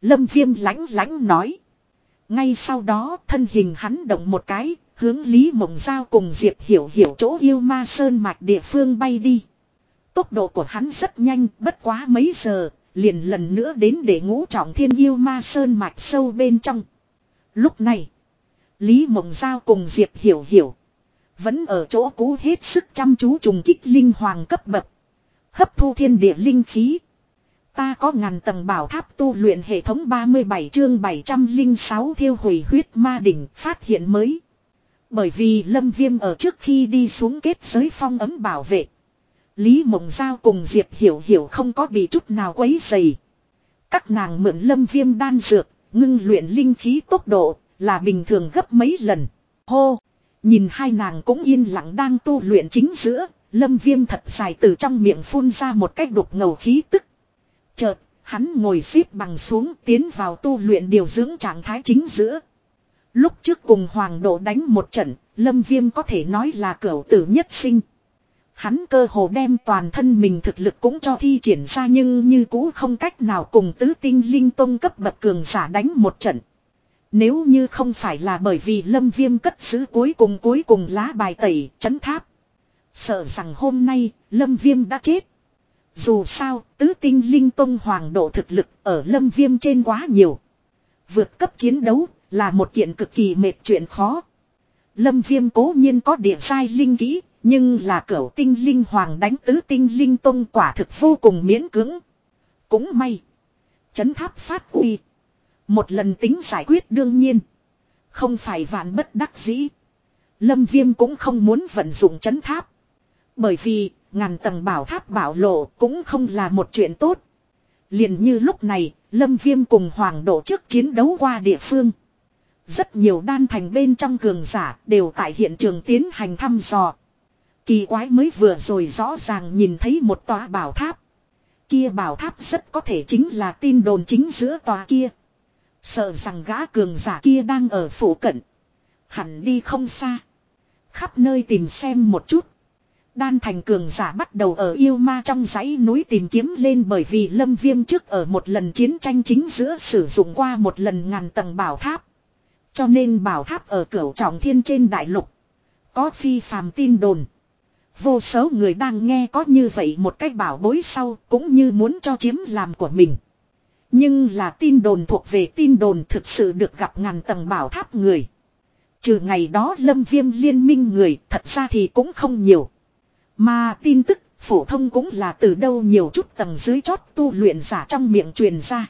Lâm Viêm lánh lánh nói. Ngay sau đó thân hình hắn động một cái, hướng Lý Mộng Giao cùng Diệp Hiểu Hiểu chỗ yêu ma sơn mạch địa phương bay đi. Tốc độ của hắn rất nhanh, bất quá mấy giờ, liền lần nữa đến để ngũ trọng thiên yêu ma sơn mạch sâu bên trong. Lúc này, Lý Mộng Giao cùng Diệp Hiểu Hiểu, vẫn ở chỗ cũ hết sức chăm chú trùng kích linh hoàng cấp bậc. Hấp thu thiên địa linh khí. Ta có ngàn tầng bảo tháp tu luyện hệ thống 37 chương 706 thiêu hủy huyết ma đỉnh phát hiện mới. Bởi vì Lâm Viêm ở trước khi đi xuống kết giới phong ấm bảo vệ. Lý Mộng Giao cùng Diệp Hiểu Hiểu không có bị chút nào quấy dày. Các nàng mượn Lâm Viêm đan dược, ngưng luyện linh khí tốc độ, là bình thường gấp mấy lần. Hô! Nhìn hai nàng cũng yên lặng đang tu luyện chính giữa, Lâm Viêm thật dài từ trong miệng phun ra một cách đục ngầu khí tức. Chợt, hắn ngồi xếp bằng xuống tiến vào tu luyện điều dưỡng trạng thái chính giữa. Lúc trước cùng Hoàng độ đánh một trận, Lâm Viêm có thể nói là cửu tử nhất sinh. Hắn cơ hồ đem toàn thân mình thực lực cũng cho thi triển ra nhưng như cũ không cách nào cùng tứ tinh linh tông cấp bậc cường giả đánh một trận. Nếu như không phải là bởi vì lâm viêm cất giữ cuối cùng cuối cùng lá bài tẩy, chấn tháp. Sợ rằng hôm nay, lâm viêm đã chết. Dù sao, tứ tinh linh tông hoàng độ thực lực ở lâm viêm trên quá nhiều. Vượt cấp chiến đấu là một kiện cực kỳ mệt chuyện khó. Lâm viêm cố nhiên có địa sai linh kỹ, nhưng là cửu tinh linh hoàng đánh tứ tinh linh tông quả thực vô cùng miễn cứng. Cũng may. Chấn tháp phát uy. Một lần tính giải quyết đương nhiên. Không phải vạn bất đắc dĩ. Lâm viêm cũng không muốn vận dụng chấn tháp. Bởi vì ngàn tầng bảo tháp bảo lộ cũng không là một chuyện tốt. liền như lúc này, Lâm Viêm cùng Hoàng Độ trước chiến đấu qua địa phương. Rất nhiều đan thành bên trong cường giả đều tại hiện trường tiến hành thăm dò. Kỳ quái mới vừa rồi rõ ràng nhìn thấy một tòa bảo tháp. Kia bảo tháp rất có thể chính là tin đồn chính giữa tòa kia. Sợ rằng gã cường giả kia đang ở phủ cận. Hẳn đi không xa. Khắp nơi tìm xem một chút. Đan thành cường giả bắt đầu ở yêu ma trong dãy núi tìm kiếm lên bởi vì lâm viêm trước ở một lần chiến tranh chính giữa sử dụng qua một lần ngàn tầng bảo tháp. Cho nên bảo tháp ở cửa trọng thiên trên đại lục. Có phi phàm tin đồn. Vô số người đang nghe có như vậy một cách bảo bối sau cũng như muốn cho chiếm làm của mình. Nhưng là tin đồn thuộc về tin đồn thực sự được gặp ngàn tầng bảo tháp người. Trừ ngày đó lâm viêm liên minh người thật ra thì cũng không nhiều. Mà tin tức phổ thông cũng là từ đâu nhiều chút tầng dưới chót tu luyện giả trong miệng truyền ra.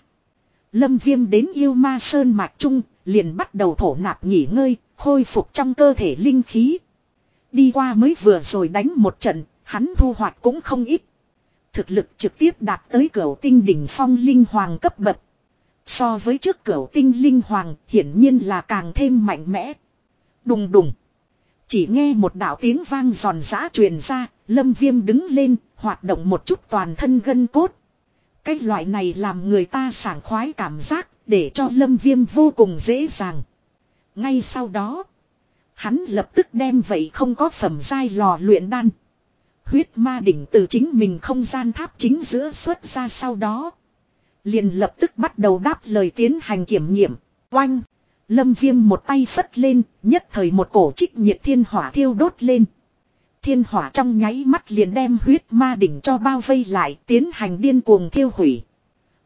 Lâm viêm đến yêu ma sơn mạch trung liền bắt đầu thổ nạp nghỉ ngơi, khôi phục trong cơ thể linh khí. Đi qua mới vừa rồi đánh một trận, hắn thu hoạch cũng không ít. Thực lực trực tiếp đạt tới cửa tinh đỉnh phong linh hoàng cấp bậc. So với trước cửa tinh linh hoàng hiển nhiên là càng thêm mạnh mẽ. Đùng đùng. Chỉ nghe một đạo tiếng vang giòn giã truyền ra, lâm viêm đứng lên, hoạt động một chút toàn thân gân cốt. Cái loại này làm người ta sảng khoái cảm giác, để cho lâm viêm vô cùng dễ dàng. Ngay sau đó, hắn lập tức đem vậy không có phẩm giai lò luyện đan. Huyết ma đỉnh từ chính mình không gian tháp chính giữa xuất ra sau đó. Liền lập tức bắt đầu đáp lời tiến hành kiểm nghiệm. Oanh! Lâm viêm một tay phất lên, nhất thời một cổ trích nhiệt thiên hỏa thiêu đốt lên. Thiên hỏa trong nháy mắt liền đem huyết ma đỉnh cho bao vây lại tiến hành điên cuồng thiêu hủy.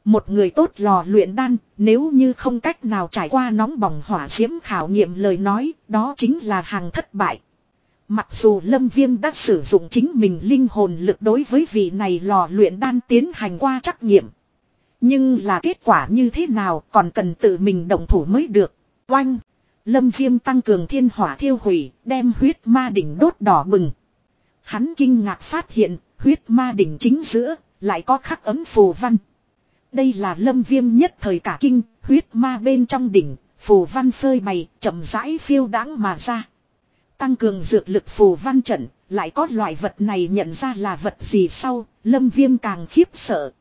Một người tốt lò luyện đan, nếu như không cách nào trải qua nóng bỏng hỏa diễm khảo nghiệm lời nói, đó chính là hàng thất bại. Mặc dù Lâm Viêm đã sử dụng chính mình linh hồn lực đối với vị này lò luyện đan tiến hành qua trắc nghiệm. Nhưng là kết quả như thế nào còn cần tự mình động thủ mới được. Oanh! Lâm Viêm tăng cường thiên hỏa thiêu hủy, đem huyết ma đỉnh đốt đỏ bừng. Hắn kinh ngạc phát hiện, huyết ma đỉnh chính giữa, lại có khắc ấm phù văn. Đây là lâm viêm nhất thời cả kinh, huyết ma bên trong đỉnh, phù văn phơi bày, chậm rãi phiêu đáng mà ra. Tăng cường dược lực phù văn trận, lại có loại vật này nhận ra là vật gì sau, lâm viêm càng khiếp sợ.